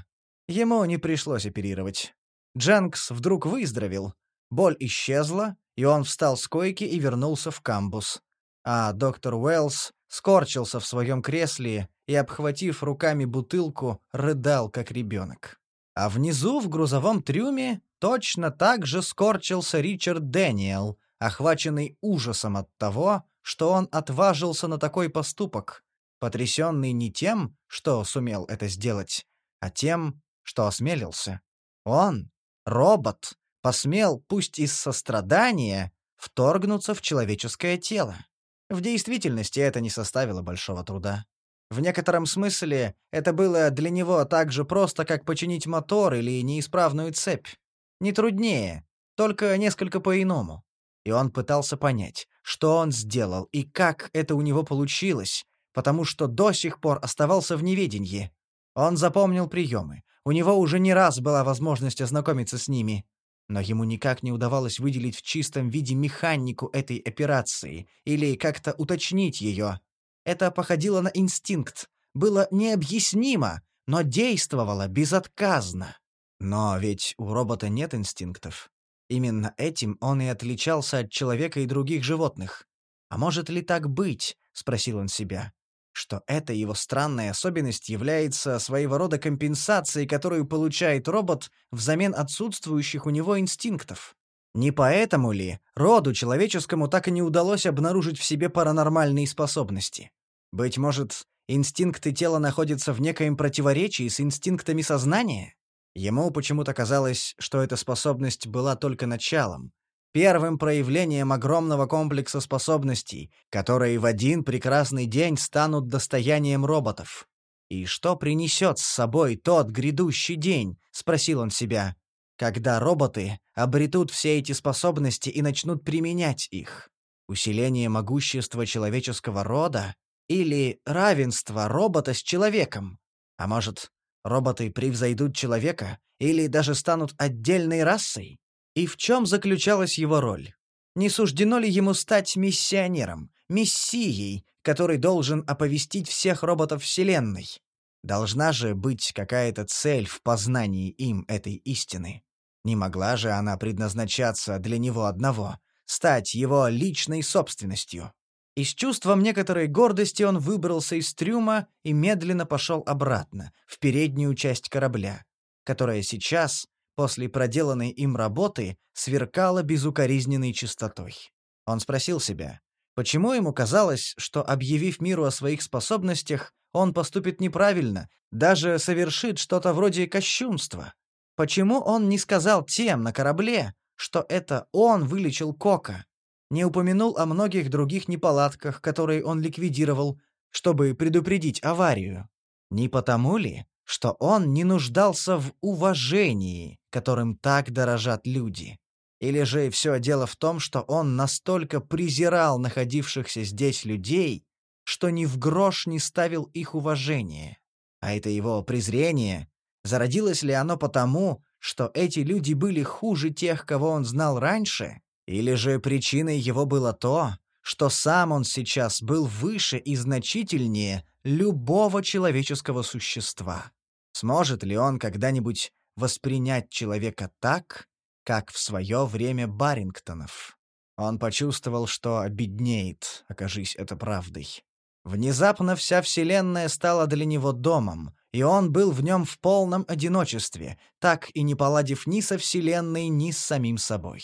Ему не пришлось оперировать. Дженкс вдруг выздоровел. Боль исчезла, и он встал с койки и вернулся в камбус. А доктор Уэллс скорчился в своем кресле и, обхватив руками бутылку, рыдал, как ребенок. А внизу, в грузовом трюме, точно так же скорчился Ричард Дэниел, охваченный ужасом от того, что он отважился на такой поступок, потрясенный не тем, что сумел это сделать, а тем, что осмелился. Он, робот, посмел, пусть из сострадания, вторгнуться в человеческое тело. В действительности это не составило большого труда. В некотором смысле это было для него так же просто, как починить мотор или неисправную цепь. Не труднее, только несколько по-иному. И он пытался понять, что он сделал и как это у него получилось, потому что до сих пор оставался в неведении. Он запомнил приемы, у него уже не раз была возможность ознакомиться с ними. Но ему никак не удавалось выделить в чистом виде механику этой операции или как-то уточнить ее. Это походило на инстинкт, было необъяснимо, но действовало безотказно. Но ведь у робота нет инстинктов. Именно этим он и отличался от человека и других животных. «А может ли так быть?» — спросил он себя что эта его странная особенность является своего рода компенсацией, которую получает робот взамен отсутствующих у него инстинктов. Не поэтому ли роду человеческому так и не удалось обнаружить в себе паранормальные способности? Быть может, инстинкты тела находятся в некоем противоречии с инстинктами сознания? Ему почему-то казалось, что эта способность была только началом, первым проявлением огромного комплекса способностей, которые в один прекрасный день станут достоянием роботов. «И что принесет с собой тот грядущий день?» — спросил он себя. «Когда роботы обретут все эти способности и начнут применять их? Усиление могущества человеческого рода или равенство робота с человеком? А может, роботы превзойдут человека или даже станут отдельной расой? И в чем заключалась его роль? Не суждено ли ему стать миссионером, мессией, который должен оповестить всех роботов Вселенной? Должна же быть какая-то цель в познании им этой истины. Не могла же она предназначаться для него одного, стать его личной собственностью. И с чувством некоторой гордости он выбрался из трюма и медленно пошел обратно, в переднюю часть корабля, которая сейчас, после проделанной им работы сверкала безукоризненной чистотой. Он спросил себя, почему ему казалось, что, объявив миру о своих способностях, он поступит неправильно, даже совершит что-то вроде кощунства? Почему он не сказал тем на корабле, что это он вылечил Кока? Не упомянул о многих других неполадках, которые он ликвидировал, чтобы предупредить аварию? Не потому ли, что он не нуждался в уважении, которым так дорожат люди. Или же все дело в том, что он настолько презирал находившихся здесь людей, что ни в грош не ставил их уважение. А это его презрение, зародилось ли оно потому, что эти люди были хуже тех, кого он знал раньше, или же причиной его было то, что сам он сейчас был выше и значительнее любого человеческого существа. Сможет ли он когда-нибудь воспринять человека так, как в свое время Барингтонов? Он почувствовал, что обеднеет, окажись это правдой. Внезапно вся Вселенная стала для него домом, и он был в нем в полном одиночестве, так и не поладив ни со Вселенной, ни с самим собой.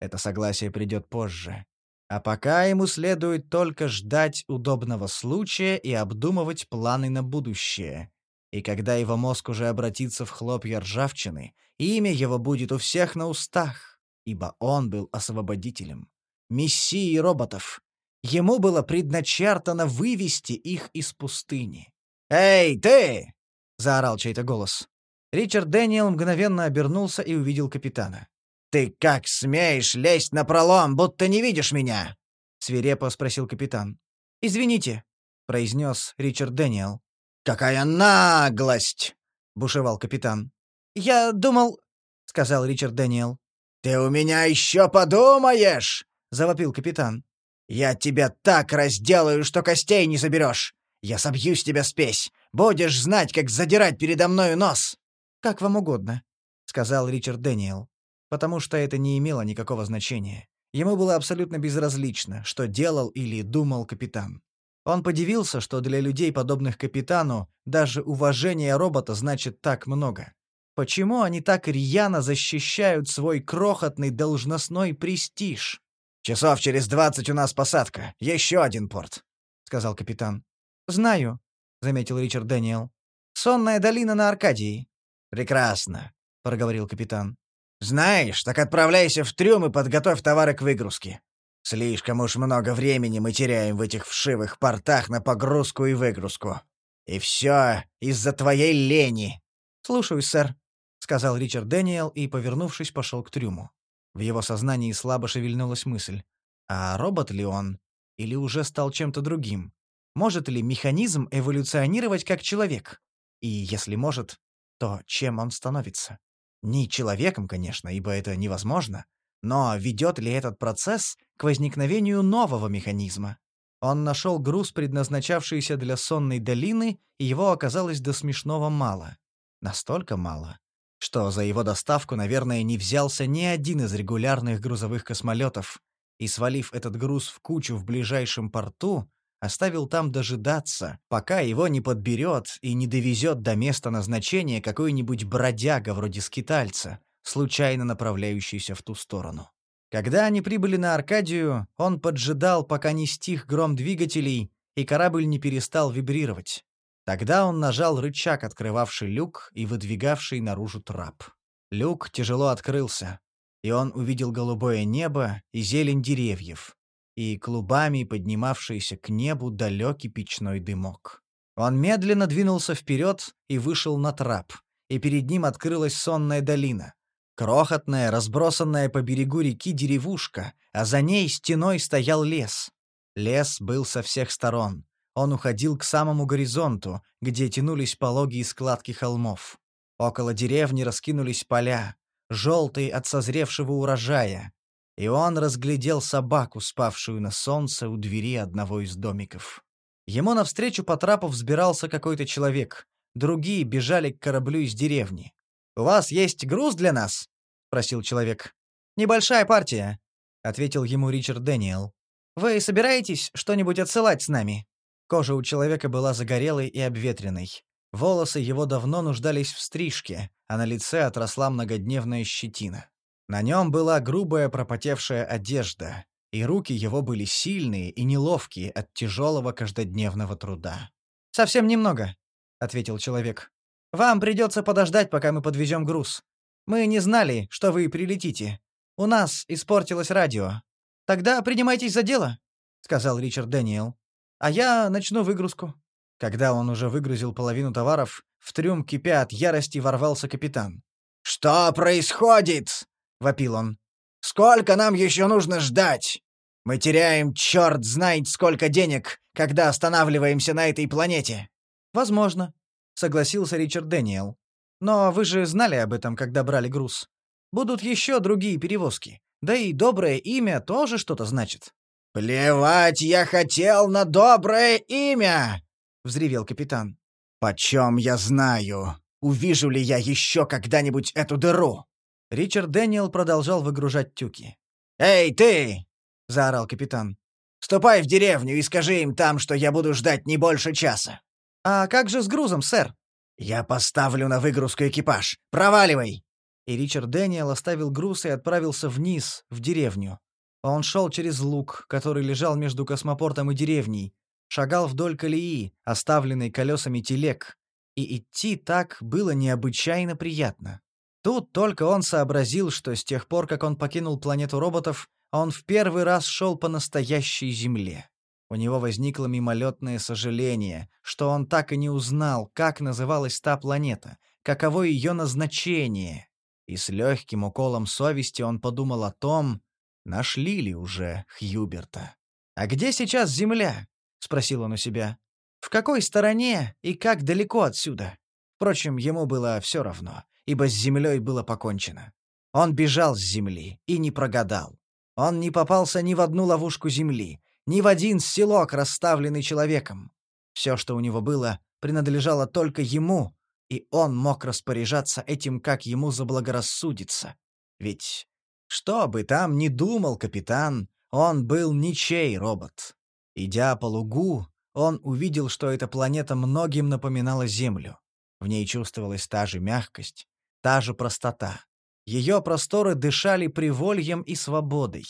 Это согласие придет позже. А пока ему следует только ждать удобного случая и обдумывать планы на будущее. И когда его мозг уже обратится в хлопья ржавчины, имя его будет у всех на устах, ибо он был освободителем, мессией роботов. Ему было предначертано вывести их из пустыни. «Эй, ты!» — заорал чей-то голос. Ричард Дэниел мгновенно обернулся и увидел капитана. «Ты как смеешь лезть на пролом, будто не видишь меня?» — свирепо спросил капитан. «Извините», — произнес Ричард Дэниел. «Какая наглость!» — бушевал капитан. «Я думал...» — сказал Ричард Дэниел. «Ты у меня еще подумаешь!» — завопил капитан. «Я тебя так разделаю, что костей не соберешь! Я собью с тебя спесь! Будешь знать, как задирать передо мною нос!» «Как вам угодно», — сказал Ричард Дэниел, потому что это не имело никакого значения. Ему было абсолютно безразлично, что делал или думал капитан. Он подивился, что для людей, подобных капитану, даже уважение робота значит так много. Почему они так рьяно защищают свой крохотный должностной престиж? «Часов через двадцать у нас посадка. Еще один порт», — сказал капитан. «Знаю», — заметил Ричард Дэниел. «Сонная долина на Аркадии». «Прекрасно», — проговорил капитан. «Знаешь, так отправляйся в трюм и подготовь товары к выгрузке. Слишком уж много времени мы теряем в этих вшивых портах на погрузку и выгрузку. И все из-за твоей лени». «Слушаюсь, сэр», — сказал Ричард Дэниел и, повернувшись, пошел к трюму. В его сознании слабо шевельнулась мысль. А робот ли он? Или уже стал чем-то другим? Может ли механизм эволюционировать как человек? И если может, то чем он становится? Не человеком, конечно, ибо это невозможно, но ведет ли этот процесс к возникновению нового механизма? Он нашел груз, предназначавшийся для сонной долины, и его оказалось до смешного мало. Настолько мало, что за его доставку, наверное, не взялся ни один из регулярных грузовых космолетов, и, свалив этот груз в кучу в ближайшем порту, оставил там дожидаться, пока его не подберет и не довезет до места назначения какой-нибудь бродяга вроде скитальца, случайно направляющийся в ту сторону. Когда они прибыли на Аркадию, он поджидал, пока не стих гром двигателей, и корабль не перестал вибрировать. Тогда он нажал рычаг, открывавший люк и выдвигавший наружу трап. Люк тяжело открылся, и он увидел голубое небо и зелень деревьев, и клубами поднимавшийся к небу далекий печной дымок. Он медленно двинулся вперед и вышел на трап, и перед ним открылась сонная долина. Крохотная, разбросанная по берегу реки деревушка, а за ней стеной стоял лес. Лес был со всех сторон. Он уходил к самому горизонту, где тянулись пологие складки холмов. Около деревни раскинулись поля, желтые от созревшего урожая, и он разглядел собаку, спавшую на солнце у двери одного из домиков. Ему навстречу по трапу взбирался какой-то человек. Другие бежали к кораблю из деревни. «У вас есть груз для нас?» — просил человек. «Небольшая партия», — ответил ему Ричард Дэниел. «Вы собираетесь что-нибудь отсылать с нами?» Кожа у человека была загорелой и обветренной. Волосы его давно нуждались в стрижке, а на лице отросла многодневная щетина. На нем была грубая пропотевшая одежда, и руки его были сильные и неловкие от тяжелого каждодневного труда. «Совсем немного», — ответил человек. «Вам придется подождать, пока мы подвезем груз. Мы не знали, что вы прилетите. У нас испортилось радио. Тогда принимайтесь за дело», — сказал Ричард Дэниел. «А я начну выгрузку». Когда он уже выгрузил половину товаров, в трюм кипя от ярости ворвался капитан. «Что происходит?» — вопил он. «Сколько нам еще нужно ждать? Мы теряем черт знает сколько денег, когда останавливаемся на этой планете». «Возможно», — согласился Ричард Дэниел. «Но вы же знали об этом, когда брали груз. Будут еще другие перевозки. Да и доброе имя тоже что-то значит». «Плевать я хотел на доброе имя!» — взревел капитан. «Почем я знаю, увижу ли я еще когда-нибудь эту дыру?» Ричард Дэниел продолжал выгружать тюки. «Эй, ты!» — заорал капитан. «Ступай в деревню и скажи им там, что я буду ждать не больше часа». «А как же с грузом, сэр?» «Я поставлю на выгрузку экипаж. Проваливай!» И Ричард Дэниел оставил груз и отправился вниз, в деревню. Он шел через луг, который лежал между космопортом и деревней, шагал вдоль колеи, оставленной колесами телег, и идти так было необычайно приятно. Тут только он сообразил, что с тех пор, как он покинул планету роботов, он в первый раз шел по настоящей Земле. У него возникло мимолетное сожаление, что он так и не узнал, как называлась та планета, каково ее назначение. И с легким уколом совести он подумал о том, нашли ли уже Хьюберта. «А где сейчас Земля?» — спросил он у себя. «В какой стороне и как далеко отсюда?» Впрочем, ему было все равно ибо с землей было покончено. Он бежал с земли и не прогадал. Он не попался ни в одну ловушку земли, ни в один селок, расставленный человеком. Все, что у него было, принадлежало только ему, и он мог распоряжаться этим, как ему заблагорассудится. Ведь, что бы там ни думал капитан, он был ничей робот. Идя по лугу, он увидел, что эта планета многим напоминала Землю. В ней чувствовалась та же мягкость, та же простота. Ее просторы дышали привольем и свободой.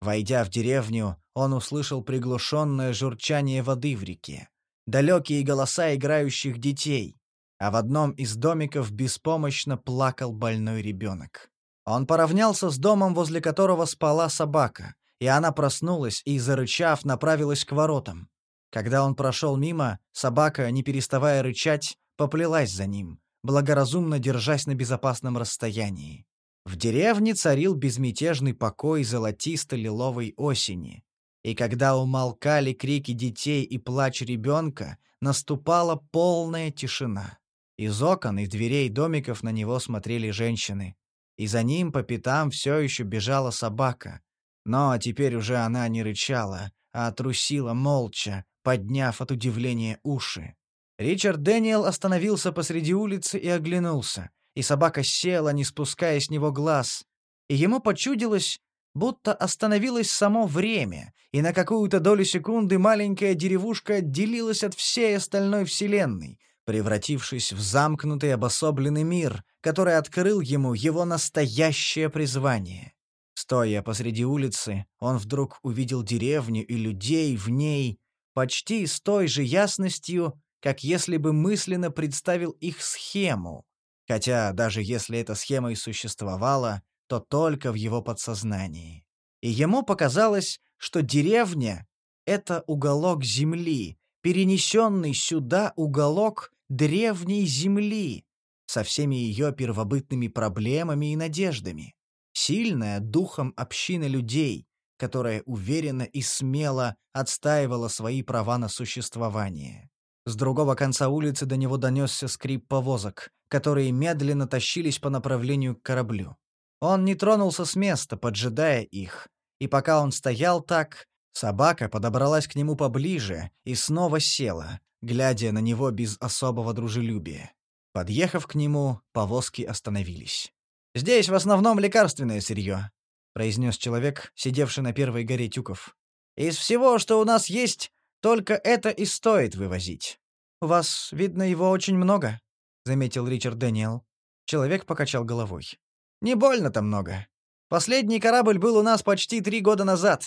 Войдя в деревню, он услышал приглушенное журчание воды в реке, далекие голоса играющих детей. а в одном из домиков беспомощно плакал больной ребенок. Он поравнялся с домом, возле которого спала собака, и она проснулась и, зарычав, направилась к воротам. Когда он прошел мимо, собака, не переставая рычать, поплелась за ним, благоразумно держась на безопасном расстоянии. В деревне царил безмятежный покой золотисто-лиловой осени. И когда умолкали крики детей и плач ребенка, наступала полная тишина. Из окон и дверей домиков на него смотрели женщины. И за ним по пятам все еще бежала собака. Но теперь уже она не рычала, а трусила молча, подняв от удивления уши. Ричард Дэниел остановился посреди улицы и оглянулся, и собака села, не спуская с него глаз. И ему почудилось, будто остановилось само время, и на какую-то долю секунды маленькая деревушка отделилась от всей остальной вселенной, превратившись в замкнутый обособленный мир, который открыл ему его настоящее призвание. Стоя посреди улицы, он вдруг увидел деревню и людей в ней почти с той же ясностью, как если бы мысленно представил их схему, хотя даже если эта схема и существовала, то только в его подсознании. И ему показалось, что деревня — это уголок земли, перенесенный сюда уголок древней земли, со всеми ее первобытными проблемами и надеждами. Сильная духом община людей, которая уверенно и смело отстаивала свои права на существование. С другого конца улицы до него донесся скрип повозок, которые медленно тащились по направлению к кораблю. Он не тронулся с места, поджидая их, и пока он стоял так, собака подобралась к нему поближе и снова села, глядя на него без особого дружелюбия. Подъехав к нему, повозки остановились. «Здесь в основном лекарственное сырье», — произнес человек, сидевший на первой горе тюков. «Из всего, что у нас есть, только это и стоит вывозить. У вас, видно, его очень много, заметил Ричард Дэниел. Человек покачал головой. Не больно-то много. Последний корабль был у нас почти три года назад.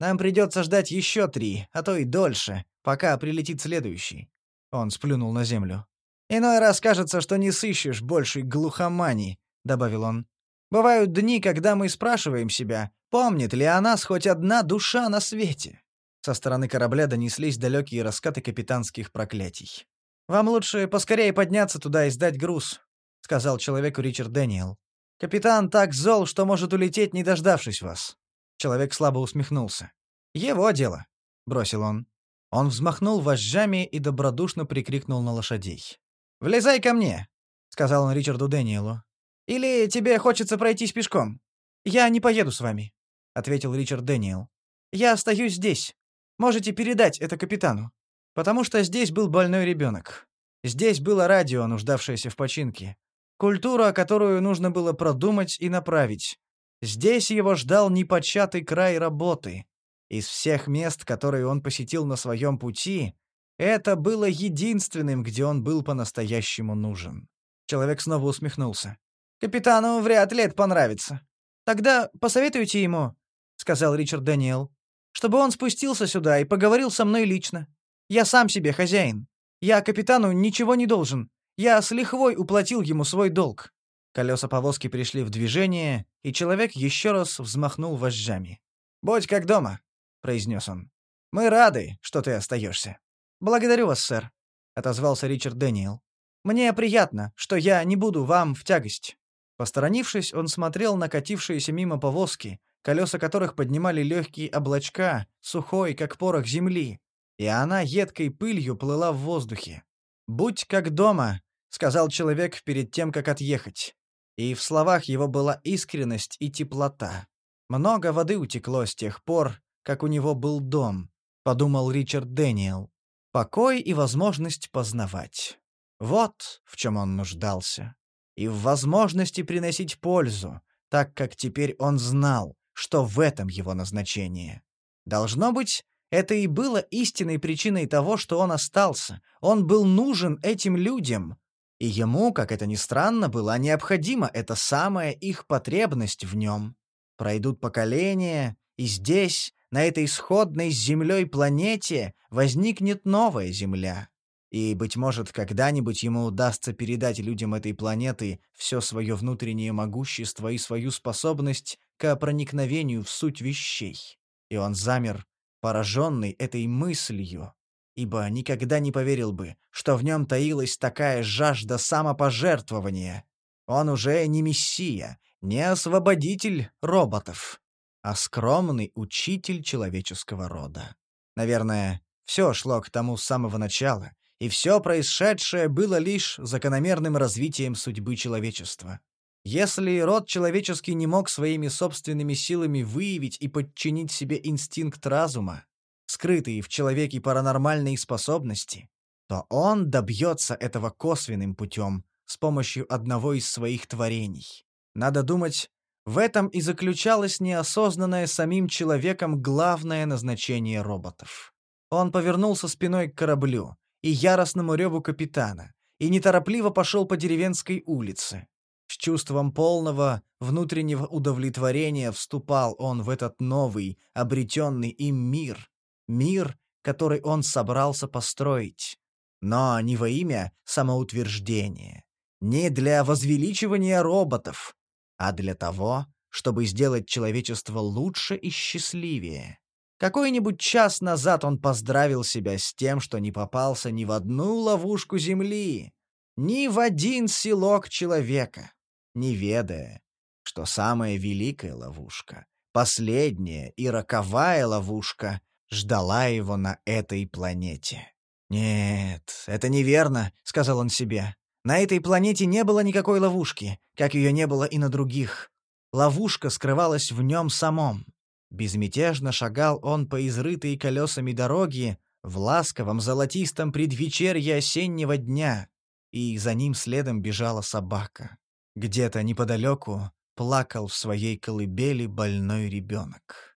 Нам придется ждать еще три, а то и дольше, пока прилетит следующий. Он сплюнул на землю. Иной раз кажется, что не сыщешь большей глухомани, добавил он. Бывают дни, когда мы спрашиваем себя, помнит ли о нас хоть одна душа на свете. Со стороны корабля донеслись далекие раскаты капитанских проклятий. «Вам лучше поскорее подняться туда и сдать груз», — сказал человеку Ричард Дэниел. «Капитан так зол, что может улететь, не дождавшись вас». Человек слабо усмехнулся. «Его дело», — бросил он. Он взмахнул вожжами и добродушно прикрикнул на лошадей. «Влезай ко мне», — сказал он Ричарду Дэниелу. «Или тебе хочется пройтись пешком?» «Я не поеду с вами», — ответил Ричард Дэниел. «Я остаюсь здесь. Можете передать это капитану. Потому что здесь был больной ребенок. Здесь было радио, нуждавшееся в починке. Культура, которую нужно было продумать и направить. Здесь его ждал непочатый край работы. Из всех мест, которые он посетил на своем пути, это было единственным, где он был по-настоящему нужен. Человек снова усмехнулся. «Капитану вряд ли это понравится. Тогда посоветуйте ему», — сказал Ричард Дэниел чтобы он спустился сюда и поговорил со мной лично. Я сам себе хозяин. Я капитану ничего не должен. Я с лихвой уплатил ему свой долг». Колеса повозки пришли в движение, и человек еще раз взмахнул вожжами. «Будь как дома», — произнес он. «Мы рады, что ты остаешься». «Благодарю вас, сэр», — отозвался Ричард Дэниел. «Мне приятно, что я не буду вам в тягость». Посторонившись, он смотрел на катившиеся мимо повозки, колеса которых поднимали легкие облачка, сухой, как порох земли, и она едкой пылью плыла в воздухе. «Будь как дома», — сказал человек перед тем, как отъехать. И в словах его была искренность и теплота. Много воды утекло с тех пор, как у него был дом, подумал Ричард Дэниел. Покой и возможность познавать. Вот в чем он нуждался. И в возможности приносить пользу, так как теперь он знал, что в этом его назначение. Должно быть, это и было истинной причиной того, что он остался. Он был нужен этим людям. И ему, как это ни странно, была необходима эта самая их потребность в нем. Пройдут поколения, и здесь, на этой сходной с Землей планете, возникнет новая Земля. И, быть может, когда-нибудь ему удастся передать людям этой планеты все свое внутреннее могущество и свою способность к проникновению в суть вещей. И он замер, пораженный этой мыслью, ибо никогда не поверил бы, что в нем таилась такая жажда самопожертвования. Он уже не мессия, не освободитель роботов, а скромный учитель человеческого рода. Наверное, все шло к тому с самого начала, и все происшедшее было лишь закономерным развитием судьбы человечества. Если род человеческий не мог своими собственными силами выявить и подчинить себе инстинкт разума, скрытые в человеке паранормальные способности, то он добьется этого косвенным путем, с помощью одного из своих творений. Надо думать, в этом и заключалось неосознанное самим человеком главное назначение роботов. Он повернулся спиной к кораблю и яростному реву капитана и неторопливо пошел по деревенской улице. С чувством полного внутреннего удовлетворения вступал он в этот новый, обретенный им мир, Мир, который он собрался построить. Но не во имя самоутверждения, не для возвеличивания роботов, а для того, чтобы сделать человечество лучше и счастливее. Какой-нибудь час назад он поздравил себя с тем, что не попался ни в одну ловушку Земли, ни в один селок человека, не ведая, что самая великая ловушка, последняя и роковая ловушка ждала его на этой планете. «Нет, это неверно», — сказал он себе. «На этой планете не было никакой ловушки, как ее не было и на других. Ловушка скрывалась в нем самом. Безмятежно шагал он по изрытой колесами дороги в ласковом золотистом предвечерье осеннего дня, и за ним следом бежала собака. Где-то неподалеку плакал в своей колыбели больной ребенок.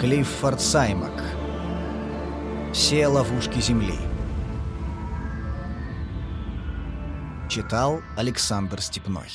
Клиффорд Саймак. Все ловушки Земли. Читал Александр Степной.